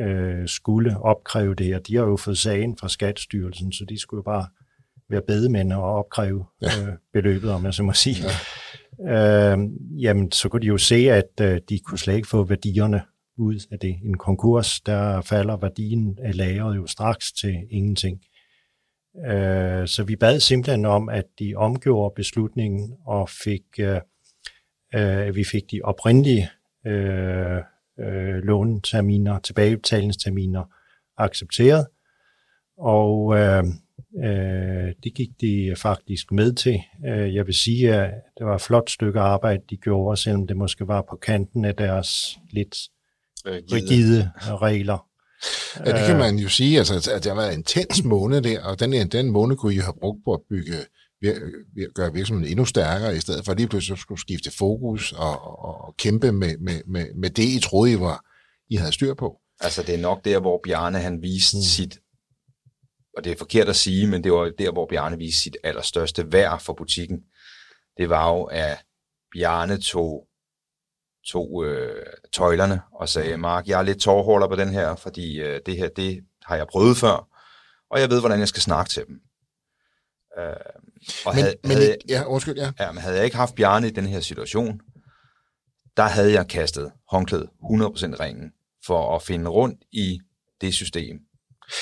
øh, skulle opkræve det her, de har jo fået sagen fra Skattestyrelsen, så de skulle jo bare være bedemænd og opkræve Ja. øh, beløbet, om jeg så må sige. Ja. Øh, jamen, så kunne de jo se, at øh, de kunne slet ikke få værdierne ud af det. En konkurs, der falder værdien af lageret jo straks til ingenting. Øh, så vi bad simpelthen om, at de omgjorde beslutningen og fik, øh, øh, vi fik de oprindelige øh, øh, låneterminer, tilbagebetalingsterminer accepteret. Og øh, øh, det gik de faktisk med til. Øh, jeg vil sige, at det var et flot stykke arbejde, de gjorde, selvom det måske var på kanten af deres lidt rigide regler. Ja, det kan man jo sige, altså, at det været en intens måned der, og den, den måned kunne I have brugt på at bygge, gøre virksomheden endnu stærkere, i stedet for lige pludselig skulle skifte fokus og, og, og kæmpe med, med, med, med det, I troede, I, var, I havde styr på. Altså, det er nok der, hvor Bjarne han viste mm. sit, og det er forkert at sige, men det var der, hvor Bjarne viste sit allerstørste værd for butikken. Det var jo, at Bjarne tog tog øh, tøjlerne og sagde, Mark, jeg er lidt tårholder på den her, fordi øh, det her, det har jeg prøvet før, og jeg ved, hvordan jeg skal snakke til dem. Øh, og men, havde, men havde, ja, undskyld, ja. ja. men havde jeg ikke haft Bjarne i den her situation, der havde jeg kastet håndklædet 100% ringen for at finde rundt i det system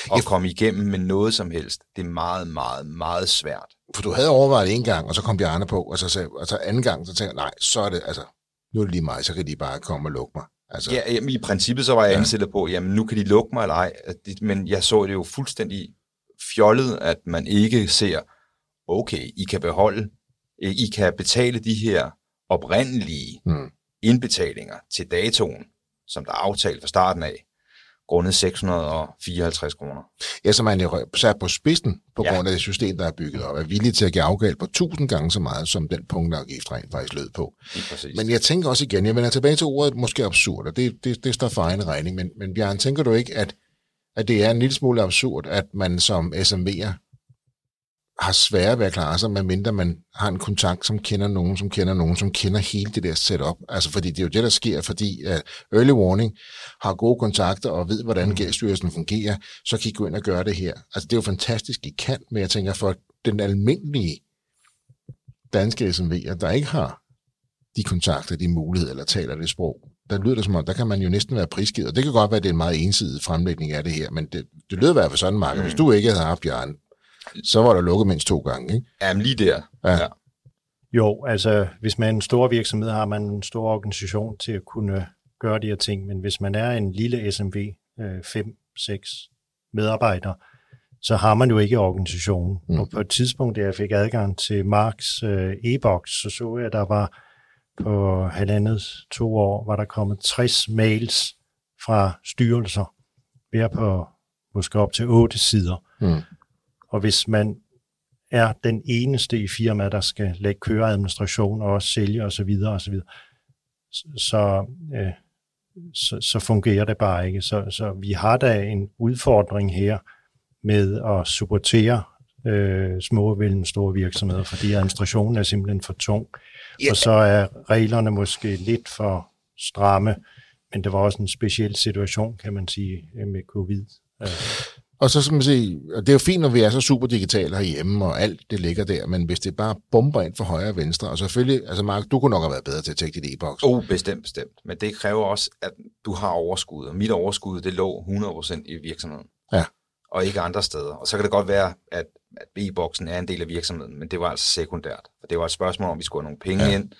og komme igennem med noget som helst. Det er meget, meget, meget svært. For du havde overvejet en gang, og så kom Bjarne på, og så, sagde, og så anden gang, så tænkte jeg, nej, så er det, altså, nu er det lige mig, så kan de bare komme og lukke mig. Altså, ja, jamen, i princippet så var jeg ja. anstillet på, jamen nu kan de lukke mig eller ej, men jeg så det jo fuldstændig fjollet, at man ikke ser, okay, I kan beholde, I kan betale de her oprindelige hmm. indbetalinger til datoen, som der er aftalt fra starten af, grundet 654 kroner. Ja, så man er sat på spidsen på ja. grund af det system, der er bygget op, er villig til at give afgald på 1000 gange så meget, som den punktafgift rent faktisk lød på. Men jeg tænker også igen, jeg vender tilbage til ordet måske absurd, og det, det, det står for egen regning, men, men Bjørn, tænker du ikke, at, at det er en lille smule absurd, at man som SMV'er har svært ved at klare sig, medmindre man har en kontakt, som kender nogen, som kender nogen, som kender hele det der setup. Altså, fordi det er jo det, der sker, fordi uh, Early Warning har gode kontakter og ved, hvordan mm. gældsstyrelsen fungerer, så kan I gå ind og gøre det her. Altså, det er jo fantastisk, I kan, men jeg tænker, for den almindelige danske SMV'er, der ikke har de kontakter, de muligheder, eller taler det sprog, der lyder det som om, der kan man jo næsten være prisgivet. Og det kan godt være, at det er en meget ensidig fremlægning af det her, men det, det lyder i hvert fald sådan, Mark. Mm. Hvis du ikke havde haft Bjørn så var der lukket mindst to gange, ikke? Jamen lige der. Ja. ja. Jo, altså hvis man er en stor virksomhed, har man en stor organisation til at kunne gøre de her ting, men hvis man er en lille SMV, 5-6 øh, medarbejdere, så har man jo ikke organisationen. Mm. Og på et tidspunkt, da jeg fik adgang til Marks øh, e-boks, så så jeg, at der var på halvandet to år, var der kommet 60 mails fra styrelser, hver på måske op til otte sider. Mm. Og hvis man er den eneste i firmaet, der skal lægge køreadministration og også sælge osv., osv., så, øh, så, så fungerer det bare ikke. Så, så vi har da en udfordring her med at supportere øh, små og store virksomheder, fordi administrationen er simpelthen for tung. Yeah. Og så er reglerne måske lidt for stramme, men det var også en speciel situation, kan man sige, med covid. Og så skal man sige, og det er jo fint, når vi er så super digitale herhjemme, og alt det ligger der, men hvis det bare bomber ind for højre og venstre, og selvfølgelig, altså Mark, du kunne nok have været bedre til at tjekke dit e-boks. Oh, bestemt, bestemt. Men det kræver også, at du har overskud, og mit overskud, det lå 100% i virksomheden. Ja. Og ikke andre steder. Og så kan det godt være, at, at e-boksen er en del af virksomheden, men det var altså sekundært. For det var et spørgsmål om, vi skulle have nogle penge ja. ind,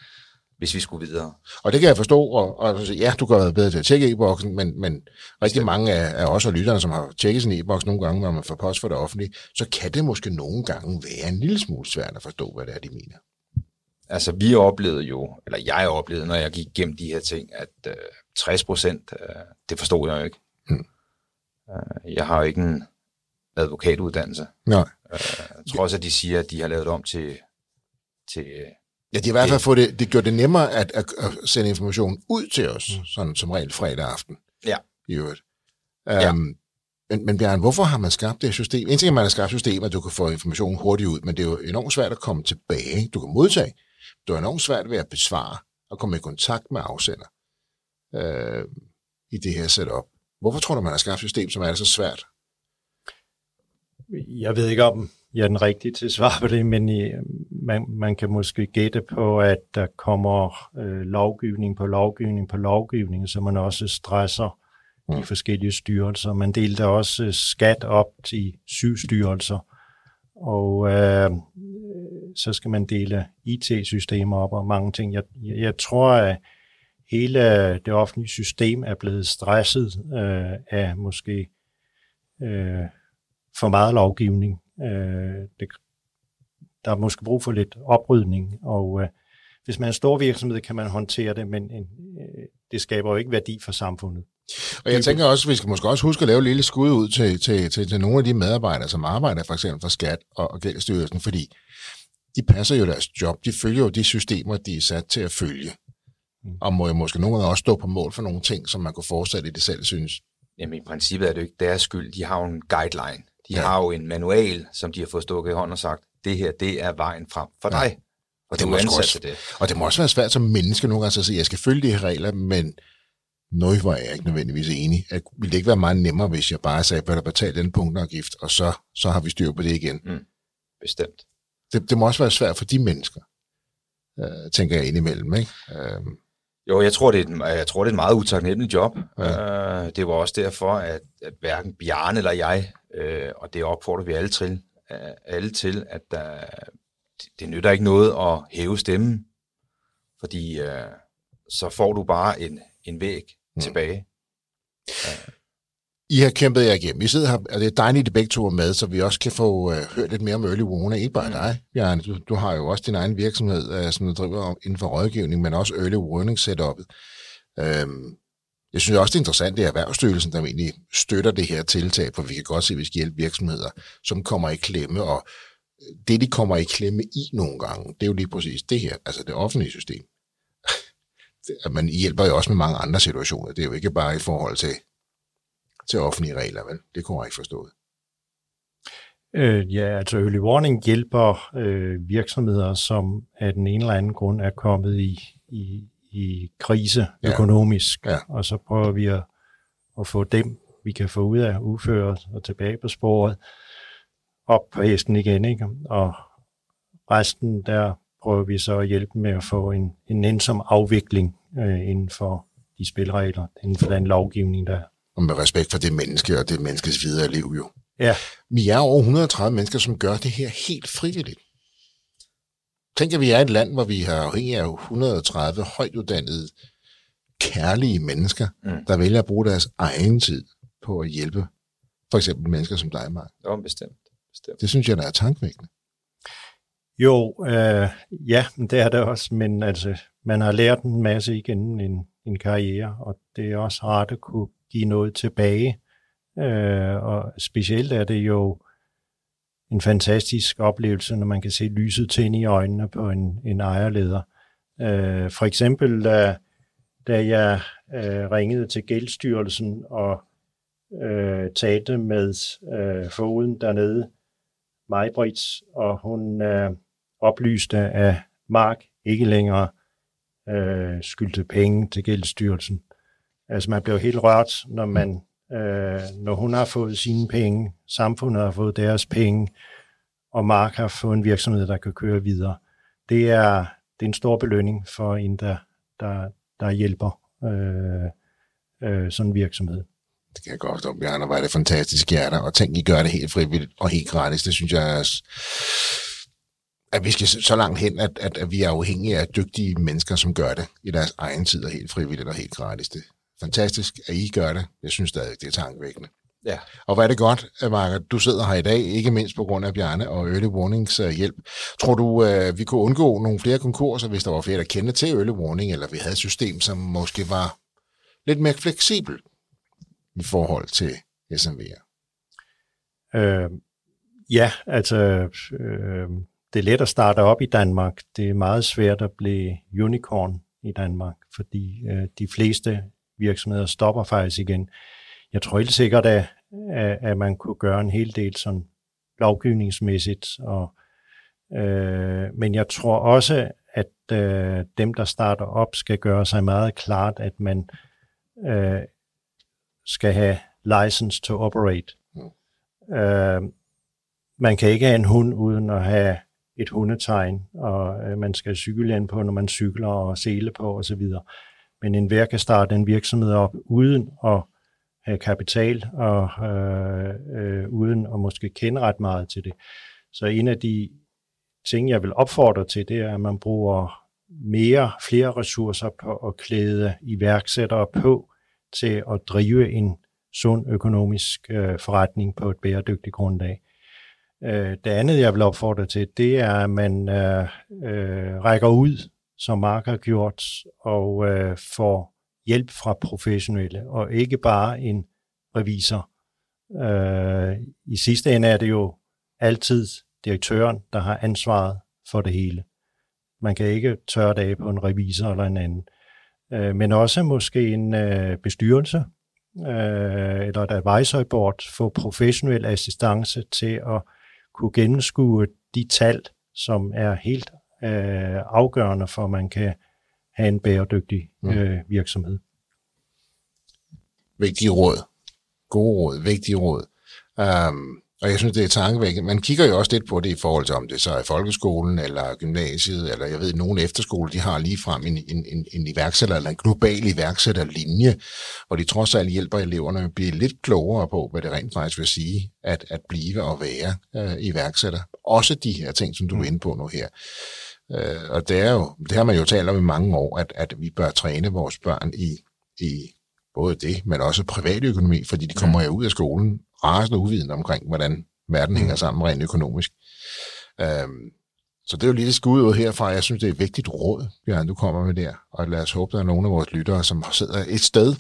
hvis vi skulle videre. Og det kan jeg forstå, og, og ja, du kan være bedre til at tjekke e-boksen, men, men rigtig mange af, af os og lytterne, som har tjekket sin e-boks nogle gange, når man får post for det offentlige, så kan det måske nogle gange være en lille smule svært at forstå, hvad det er, de mener. Altså, vi oplevede jo, eller jeg oplevede, når jeg gik igennem de her ting, at øh, 60 procent, øh, det forstod jeg jo ikke. Hmm. Øh, jeg har jo ikke en advokatuddannelse. Nej. Øh, trods at de siger, at de har lavet det om til, til Ja, de har i hvert fald fået det, det gjort det nemmere at, at, at sende information ud til os, mm. sådan som regel fredag aften. Ja. I øvrigt. Um, ja. Men, men Bjørn, hvorfor har man skabt det system? En ting er, at man har skabt system, at du kan få information hurtigt ud, men det er jo enormt svært at komme tilbage. Du kan modtage. Du er enormt svært ved at besvare og komme i kontakt med afsender uh, i det her setup. Hvorfor tror du, man har skabt et system, som er så svært? Jeg ved ikke, om jeg er den rigtige til at svare på det, men i, man, man kan måske gætte på, at der kommer øh, lovgivning på lovgivning på lovgivning, så man også stresser mm. de forskellige styrelser. Man delte også skat op til syv styrelser, og øh, så skal man dele IT-systemer op og mange ting. Jeg, jeg tror, at hele det offentlige system er blevet stresset øh, af måske øh, for meget lovgivning. Øh, det, der er måske brug for lidt oprydning, og øh, hvis man er en stor virksomhed, kan man håndtere det, men øh, det skaber jo ikke værdi for samfundet. Og jeg tænker også, at vi skal måske også huske at lave et lille skud ud til, til, til, til nogle af de medarbejdere, som arbejder for eksempel for Skat og, og Gældsstyrelsen, fordi de passer jo deres job, de følger jo de systemer, de er sat til at følge. Mm. Og må jo måske nogle gange også stå på mål for nogle ting, som man kunne fortsætte i det selv synes. Jamen i princippet er det jo ikke deres skyld. De har jo en guideline. De ja. har jo en manual, som de har fået stukket i hånden og sagt, det her, det er vejen frem for ja. dig. Og det, må også, det. og det må også være svært som menneske nogle gange at sige, jeg skal følge de her regler, men noget var jeg ikke nødvendigvis enig. At, ville det ikke være meget nemmere, hvis jeg bare sagde, at betale den punktafgift, og så, så har vi styr på det igen? Mm. Bestemt. Det, det må også være svært for de mennesker, øh, tænker jeg indimellem. Ikke? Øh, jo, jeg tror, det er, et, jeg tror, det er et meget utaknemmeligt job. Ja. Øh, det var også derfor, at, at hverken Bjarne eller jeg, øh, og det opfordrer vi alle til, alle til at der, det, nytter ikke noget at hæve stemmen, fordi øh, så får du bare en, en væg mm. tilbage. Ja. I har kæmpet jer igennem. Vi sidder her, og det er dejligt, at begge to er med, så vi også kan få uh, hørt lidt mere om early warning. Ikke bare mm. dig, Bjarne. Du, du har jo også din egen virksomhed, uh, som du driver inden for rådgivning, men også early warning setupet. Um, jeg synes også, det er interessant, det er Erhvervsstyrelsen, der egentlig støtter det her tiltag, for vi kan godt se, at vi skal hjælpe virksomheder, som kommer i klemme, og det, de kommer i klemme i nogle gange, det er jo lige præcis det her, altså det offentlige system. At man hjælper jo også med mange andre situationer. Det er jo ikke bare i forhold til til offentlige regler, vel? Det kunne jeg ikke forstået. Øh, ja, altså early warning hjælper øh, virksomheder, som af den ene eller anden grund er kommet i, i, i krise ja. økonomisk, ja. og så prøver vi at, at få dem, vi kan få ud af uføret og tilbage på sporet, op på hesten igen, ikke? Og resten, der prøver vi så at hjælpe med at få en, en ensom afvikling øh, inden for de spilregler, inden for den lovgivning, der er og med respekt for det menneske og det menneskes videre liv jo. Ja. Vi er over 130 mennesker, som gør det her helt frivilligt. Tænk, at vi er et land, hvor vi har afhængig af 130 højtuddannede, kærlige mennesker, mm. der vælger at bruge deres egen tid på at hjælpe for eksempel mennesker som dig, Mark. Jo, bestemt. bestemt. Det synes jeg, der er tankvækkende. Jo, øh, ja, det er det også, men altså, man har lært en masse igennem en, en karriere, og det er også rart at kunne give noget tilbage. Øh, og specielt er det jo en fantastisk oplevelse, når man kan se lyset tænde i øjnene på en, en ejerleder. Øh, for eksempel, da, da jeg øh, ringede til Gældstyrelsen og øh, talte med øh, foden dernede, Majbrits, og hun øh, oplyste, at Mark ikke længere øh, skyldte penge til Gældstyrelsen. Altså man blev helt rørt, når, man, øh, når hun har fået sine penge, samfundet har fået deres penge, og Mark har fået en virksomhed, der kan køre videre. Det er, det er en stor belønning for en, der, der, der hjælper øh, øh, sådan en virksomhed. Det kan jeg godt forstå, Bjarne, hvor er det fantastisk hjerter, og tænk, I gør det helt frivilligt og helt gratis. Det synes jeg er, at vi skal så langt hen, at, at, at vi er afhængige af dygtige mennesker, som gør det i deres egen tid og helt frivilligt og helt gratis. Det, fantastisk, at I gør det. Jeg synes stadig, det er tankevækkende. Ja. Og hvad er det godt, Marker, du sidder her i dag, ikke mindst på grund af Bjarne og Early Warnings uh, hjælp. Tror du, uh, vi kunne undgå nogle flere konkurser, hvis der var flere, der kendte til Early Warning, eller vi havde et system, som måske var lidt mere fleksibelt i forhold til SMV'er? Øh, ja, altså øh, det er let at starte op i Danmark. Det er meget svært at blive unicorn i Danmark, fordi øh, de fleste virksomheder stopper faktisk igen. Jeg tror helt sikkert, at, at man kunne gøre en hel del sådan lovgivningsmæssigt, og, øh, men jeg tror også, at øh, dem, der starter op, skal gøre sig meget klart, at man øh, skal have license to operate. Mm. Øh, man kan ikke have en hund uden at have et hundetegn, og øh, man skal cykle på, når man cykler, og sele på osv. Men enhver kan starte en virksomhed op uden at have kapital og øh, øh, uden at måske kende ret meget til det. Så en af de ting, jeg vil opfordre til, det er, at man bruger mere, flere ressourcer på at klæde iværksættere på til at drive en sund økonomisk øh, forretning på et bæredygtigt grundlag. Øh, det andet, jeg vil opfordre til, det er, at man øh, øh, rækker ud som Mark har gjort, og øh, får hjælp fra professionelle, og ikke bare en revisor. Øh, I sidste ende er det jo altid direktøren, der har ansvaret for det hele. Man kan ikke tørre det af på en revisor eller en anden. Øh, men også måske en øh, bestyrelse øh, eller et advisory board få professionel assistance til at kunne gennemskue de tal, som er helt øh, afgørende for, at man kan have en bæredygtig mm. øh, virksomhed. Vigtige råd. Gode råd. Vigtige råd. Um, og jeg synes, det er tankevækkende. Man kigger jo også lidt på det i forhold til, om det så er folkeskolen eller gymnasiet, eller jeg ved, nogle efterskole, de har lige frem en, en, en, en iværksætter eller en global iværksætterlinje, hvor de trods alt hjælper eleverne at blive lidt klogere på, hvad det rent faktisk vil sige, at, at blive og være øh, iværksætter. Også de her ting, som du er inde på nu her. Øh, og det er jo, det har man jo talt om i mange år, at, at vi bør træne vores børn i, i både det, men også privatøkonomi, fordi de kommer jo ud af skolen rasende uviden omkring, hvordan verden hænger sammen rent økonomisk. Øhm, så det er jo lidt skud ud herfra. Jeg synes, det er et vigtigt råd, Bjørn, du kommer med der. Og lad os håbe, der er nogle af vores lyttere, som sidder et sted,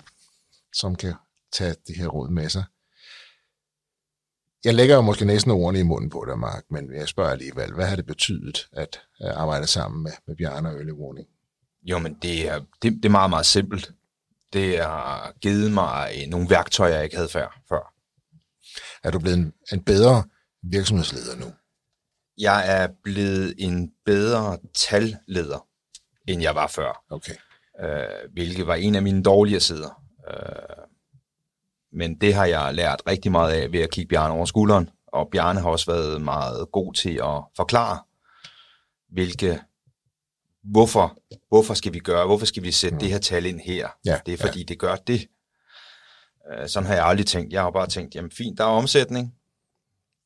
som kan tage det her råd med sig. Jeg lægger jo måske næsten ordene i munden på dig, Mark, men jeg spørger alligevel, hvad har det betydet at arbejde sammen med, med Bjarne og Early Warning? Jo, men det er, det, det er meget, meget simpelt. Det har givet mig nogle værktøjer, jeg ikke havde før. før. Er du blevet en, en bedre virksomhedsleder nu? Jeg er blevet en bedre talleder, end jeg var før. Okay. Øh, hvilket var en af mine dårlige sider. Øh, men det har jeg lært rigtig meget af ved at kigge Bjarne over skulderen. Og Bjarne har også været meget god til at forklare, hvilke hvorfor, hvorfor skal vi gøre, hvorfor skal vi sætte mm. det her tal ind her? Ja, det er fordi, ja. det gør det. Øh, sådan har jeg aldrig tænkt. Jeg har bare tænkt, jamen fint, der er omsætning,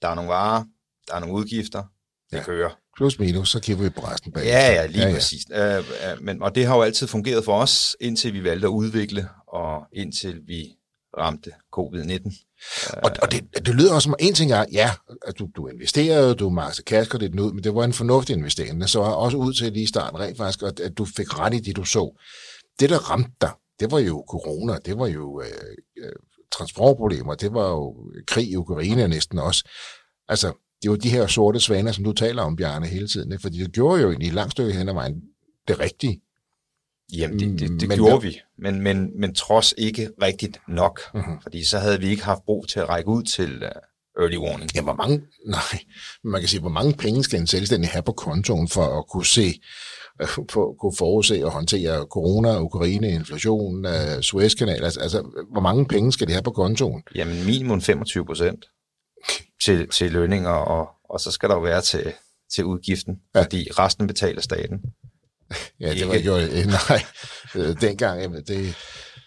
der er nogle varer, der er nogle udgifter, det ja. kører. Plus minus, så kigger vi på resten bag. Ja, ja, lige ja, ja. præcis. Øh, øh, men, og det har jo altid fungeret for os, indtil vi valgte at udvikle, og indtil vi ramte covid-19. Og, og det, det lyder også som, en ting er, ja, at du, du investerede, du masse kasker det ud, men det var en fornuftig investering. Så også ud til lige i starten rent faktisk, at du fik ret i det, du så. Det, der ramte dig, det var jo corona, det var jo øh, øh transportproblemer, det var jo krig i Ukraine næsten også. Altså, det var de her sorte svaner, som du taler om, Bjarne, hele tiden. Ikke? Fordi det gjorde jo i et langt stykke hen ad vejen det rigtige. Jamen, det, det, det men, gjorde vi, men, men, men trods ikke rigtigt nok, uh-huh. fordi så havde vi ikke haft brug til at række ud til uh, early warning. Ja, hvor mange, nej, man kan sige, hvor mange penge skal en selvstændig have på kontoen for at kunne se, på, kunne forudse og håndtere corona, Ukraine, inflation, uh, Suezkanal, altså, altså, hvor mange penge skal de have på kontoen? Jamen, minimum 25 procent til, til lønninger, og, og så skal der jo være til, til udgiften, ja. fordi resten betaler staten. Ja, det var jo, øh, nej, øh, dengang, jamen, det,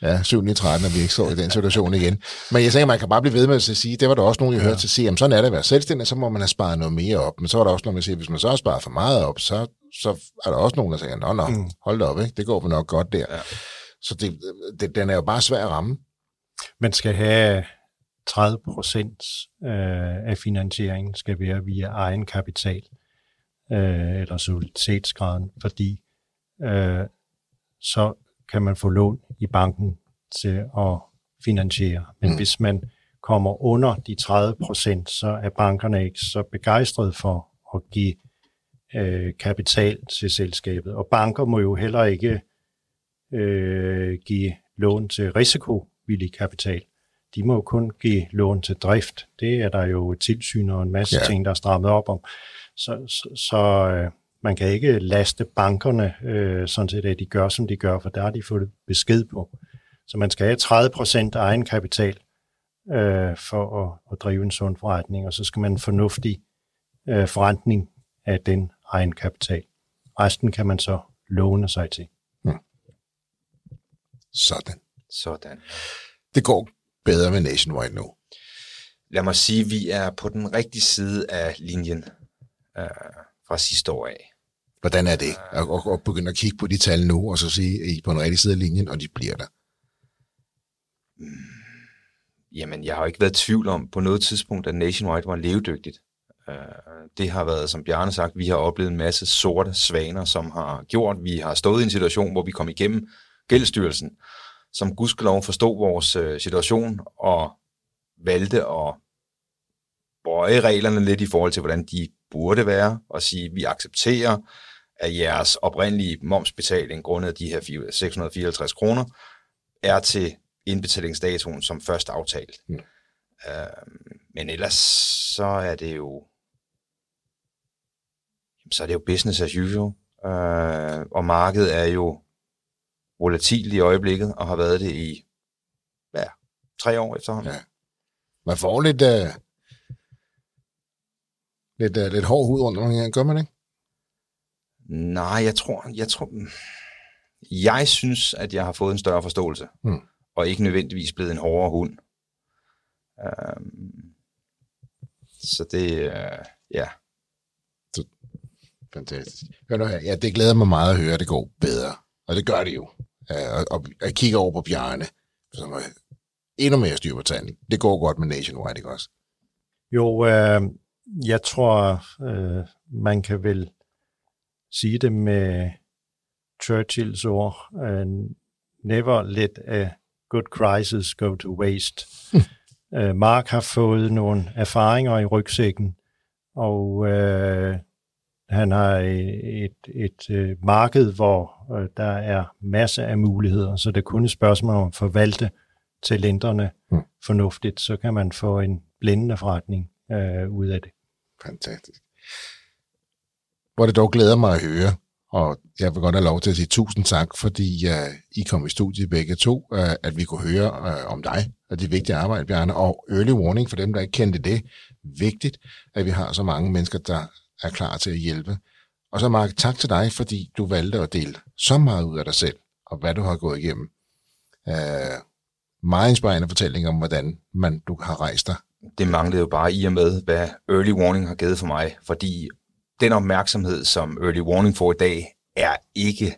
ja, 7. i 13, og vi ikke står i den situation igen. Men jeg tænker, man kan bare blive ved med at sige, det var der også nogen, jeg hørte til at sige, jamen sådan er det at være selvstændig, så må man have sparet noget mere op. Men så var der også nogen, der siger, hvis man så har sparet for meget op, så, så er der også nogen, der siger, nå, nå, mm. hold da op, ikke? det går vel nok godt der. Ja. Så det, det, den er jo bare svær at ramme. Man skal have 30 procent øh, af finansieringen skal være via egen kapital, øh, eller soliditetsgraden, fordi øh, så kan man få lån i banken til at finansiere. Men mm. hvis man kommer under de 30 procent, så er bankerne ikke så begejstrede for at give øh, kapital til selskabet. Og banker må jo heller ikke øh, give lån til risikovillig kapital. De må jo kun give lån til drift. Det er der jo tilsyn og en masse ja. ting, der er strammet op om. Så, så, så øh, man kan ikke laste bankerne, øh, sådan set, at de gør, som de gør, for der har de fået besked på. Så man skal have 30 procent af egen kapital øh, for at, at drive en sund forretning, og så skal man en fornuftig øh, forretning af den egen kapital. Resten kan man så låne sig til. Hmm. Sådan. Sådan. Det går bedre med Nationwide nu. Lad mig sige, at vi er på den rigtige side af linjen øh, fra sidste år af. Hvordan er det at, at, at begynde at kigge på de tal nu, og så sige, at I er på en rigtig side af linjen, og de bliver der? Hmm. Jamen, jeg har ikke været i tvivl om på noget tidspunkt, at Nationwide var levedygtigt. Øh, det har været, som Bjarne sagt, vi har oplevet en masse sorte svaner, som har gjort, vi har stået i en situation, hvor vi kom igennem gældstyrelsen, som gudskelov forstod vores øh, situation og valgte at bøje reglerne lidt i forhold til, hvordan de burde være, og sige, at vi accepterer, at jeres oprindelige momsbetaling, grundet af de her 654 kroner, er til indbetalingsdatoen som først aftalt. Mm. Øh, men ellers så er det jo så er det jo business as usual. Øh, og markedet er jo volatilt i øjeblikket, og har været det i ja, tre år efterhånden. Ja. Man får lidt, uh, lidt, uh, lidt hård hud rundt omkring, gør man ikke? Nej, jeg tror, jeg tror, jeg synes, at jeg har fået en større forståelse, hmm. og ikke nødvendigvis blevet en hårdere hund. Um, så det, uh, ja. Fantastisk. Hør nu her. Ja, det glæder mig meget at høre, at det går bedre. Og det gør det jo. Og, og jeg kigger over på Bjarne, som er endnu mere styr på tanden. Det går godt med Nationwide, ikke også? Jo, øh, jeg tror, øh, man kan vel sige det med Churchills ord. Uh, never let a good crisis go to waste. uh, Mark har fået nogle erfaringer i rygsækken, og uh, han har et, et, et øh, marked, hvor uh, der er masser af muligheder, så det er kun et spørgsmål om at forvalte talenterne mm. fornuftigt, så kan man få en blændende forretning uh, ud af det. Fantastisk. Hvor det dog glæder mig at høre, og jeg vil godt have lov til at sige tusind tak, fordi uh, I kom i studiet begge to, uh, at vi kunne høre uh, om dig og det vigtige arbejde, Bjarne, og early warning for dem, der ikke kendte det. Vigtigt, at vi har så mange mennesker, der er klar til at hjælpe. Og så Mark, tak til dig, fordi du valgte at dele så meget ud af dig selv, og hvad du har gået igennem. Uh, meget inspirerende fortælling om, hvordan man, du har rejst dig. Det manglede jo bare i og med, hvad early warning har givet for mig, fordi den opmærksomhed, som Early Warning får i dag, er ikke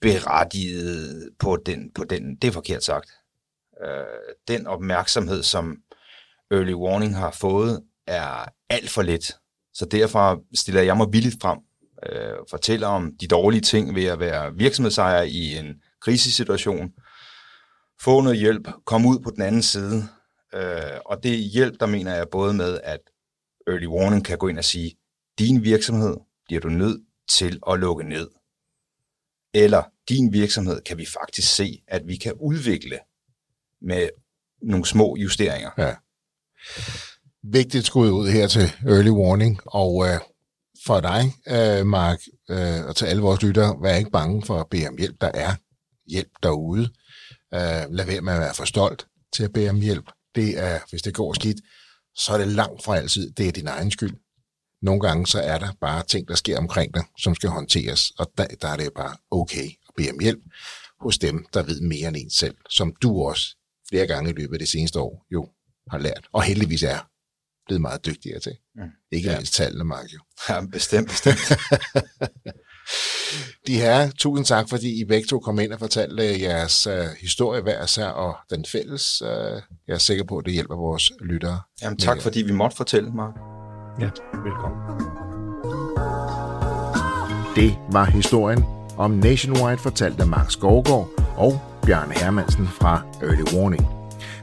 berettiget på den, på den det er forkert sagt. Øh, den opmærksomhed, som Early Warning har fået, er alt for lidt. Så derfor stiller jeg mig villigt frem øh, fortæller om de dårlige ting ved at være virksomhedsejer i en krisesituation, få noget hjælp, komme ud på den anden side. Øh, og det hjælp, der mener jeg både med, at Early Warning kan gå ind og sige, din virksomhed bliver du nødt til at lukke ned. Eller din virksomhed kan vi faktisk se, at vi kan udvikle med nogle små justeringer. Ja. Vigtigt skud ud her til Early Warning, og øh, for dig, øh, Mark, øh, og til alle vores lyttere, vær ikke bange for at bede om hjælp. Der er hjælp derude. Øh, lad være med at være for stolt til at bede om hjælp. Det er, hvis det går skidt, så er det langt fra altid, det er din egen skyld nogle gange så er der bare ting, der sker omkring dig, som skal håndteres, og der, der er det bare okay at bede om hjælp hos dem, der ved mere end en selv, som du også flere gange i løbet af det seneste år jo har lært, og heldigvis er blevet meget dygtigere til. Mm. Ikke ja. mindst tallene, Mark, jo. Ja, bestemt, bestemt. De her, tusind tak, fordi I begge to kom ind og fortalte jeres uh, historie hver især, og den fælles. Uh, jeg er sikker på, at det hjælper vores lyttere. Jamen tak, fordi vi måtte fortælle, Mark. Ja, velkommen. Det var historien om Nationwide fortalt af Mark Skovgaard og Bjørn Hermansen fra Early Warning.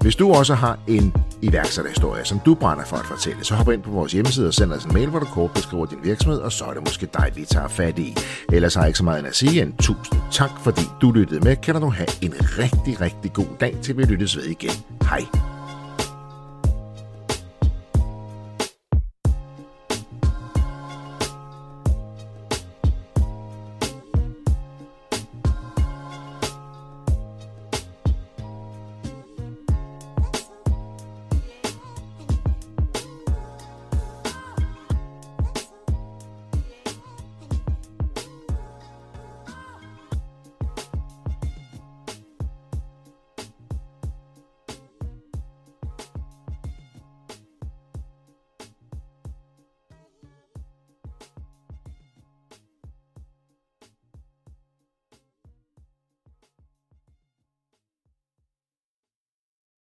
Hvis du også har en iværksætterhistorie, som du brænder for at fortælle, så hop ind på vores hjemmeside og send os en mail, hvor du kort beskriver din virksomhed, og så er det måske dig, vi tager fat i. Ellers har jeg ikke så meget at sige end tusind tak, fordi du lyttede med. Kan du have en rigtig, rigtig god dag, til vi lyttes ved igen. Hej.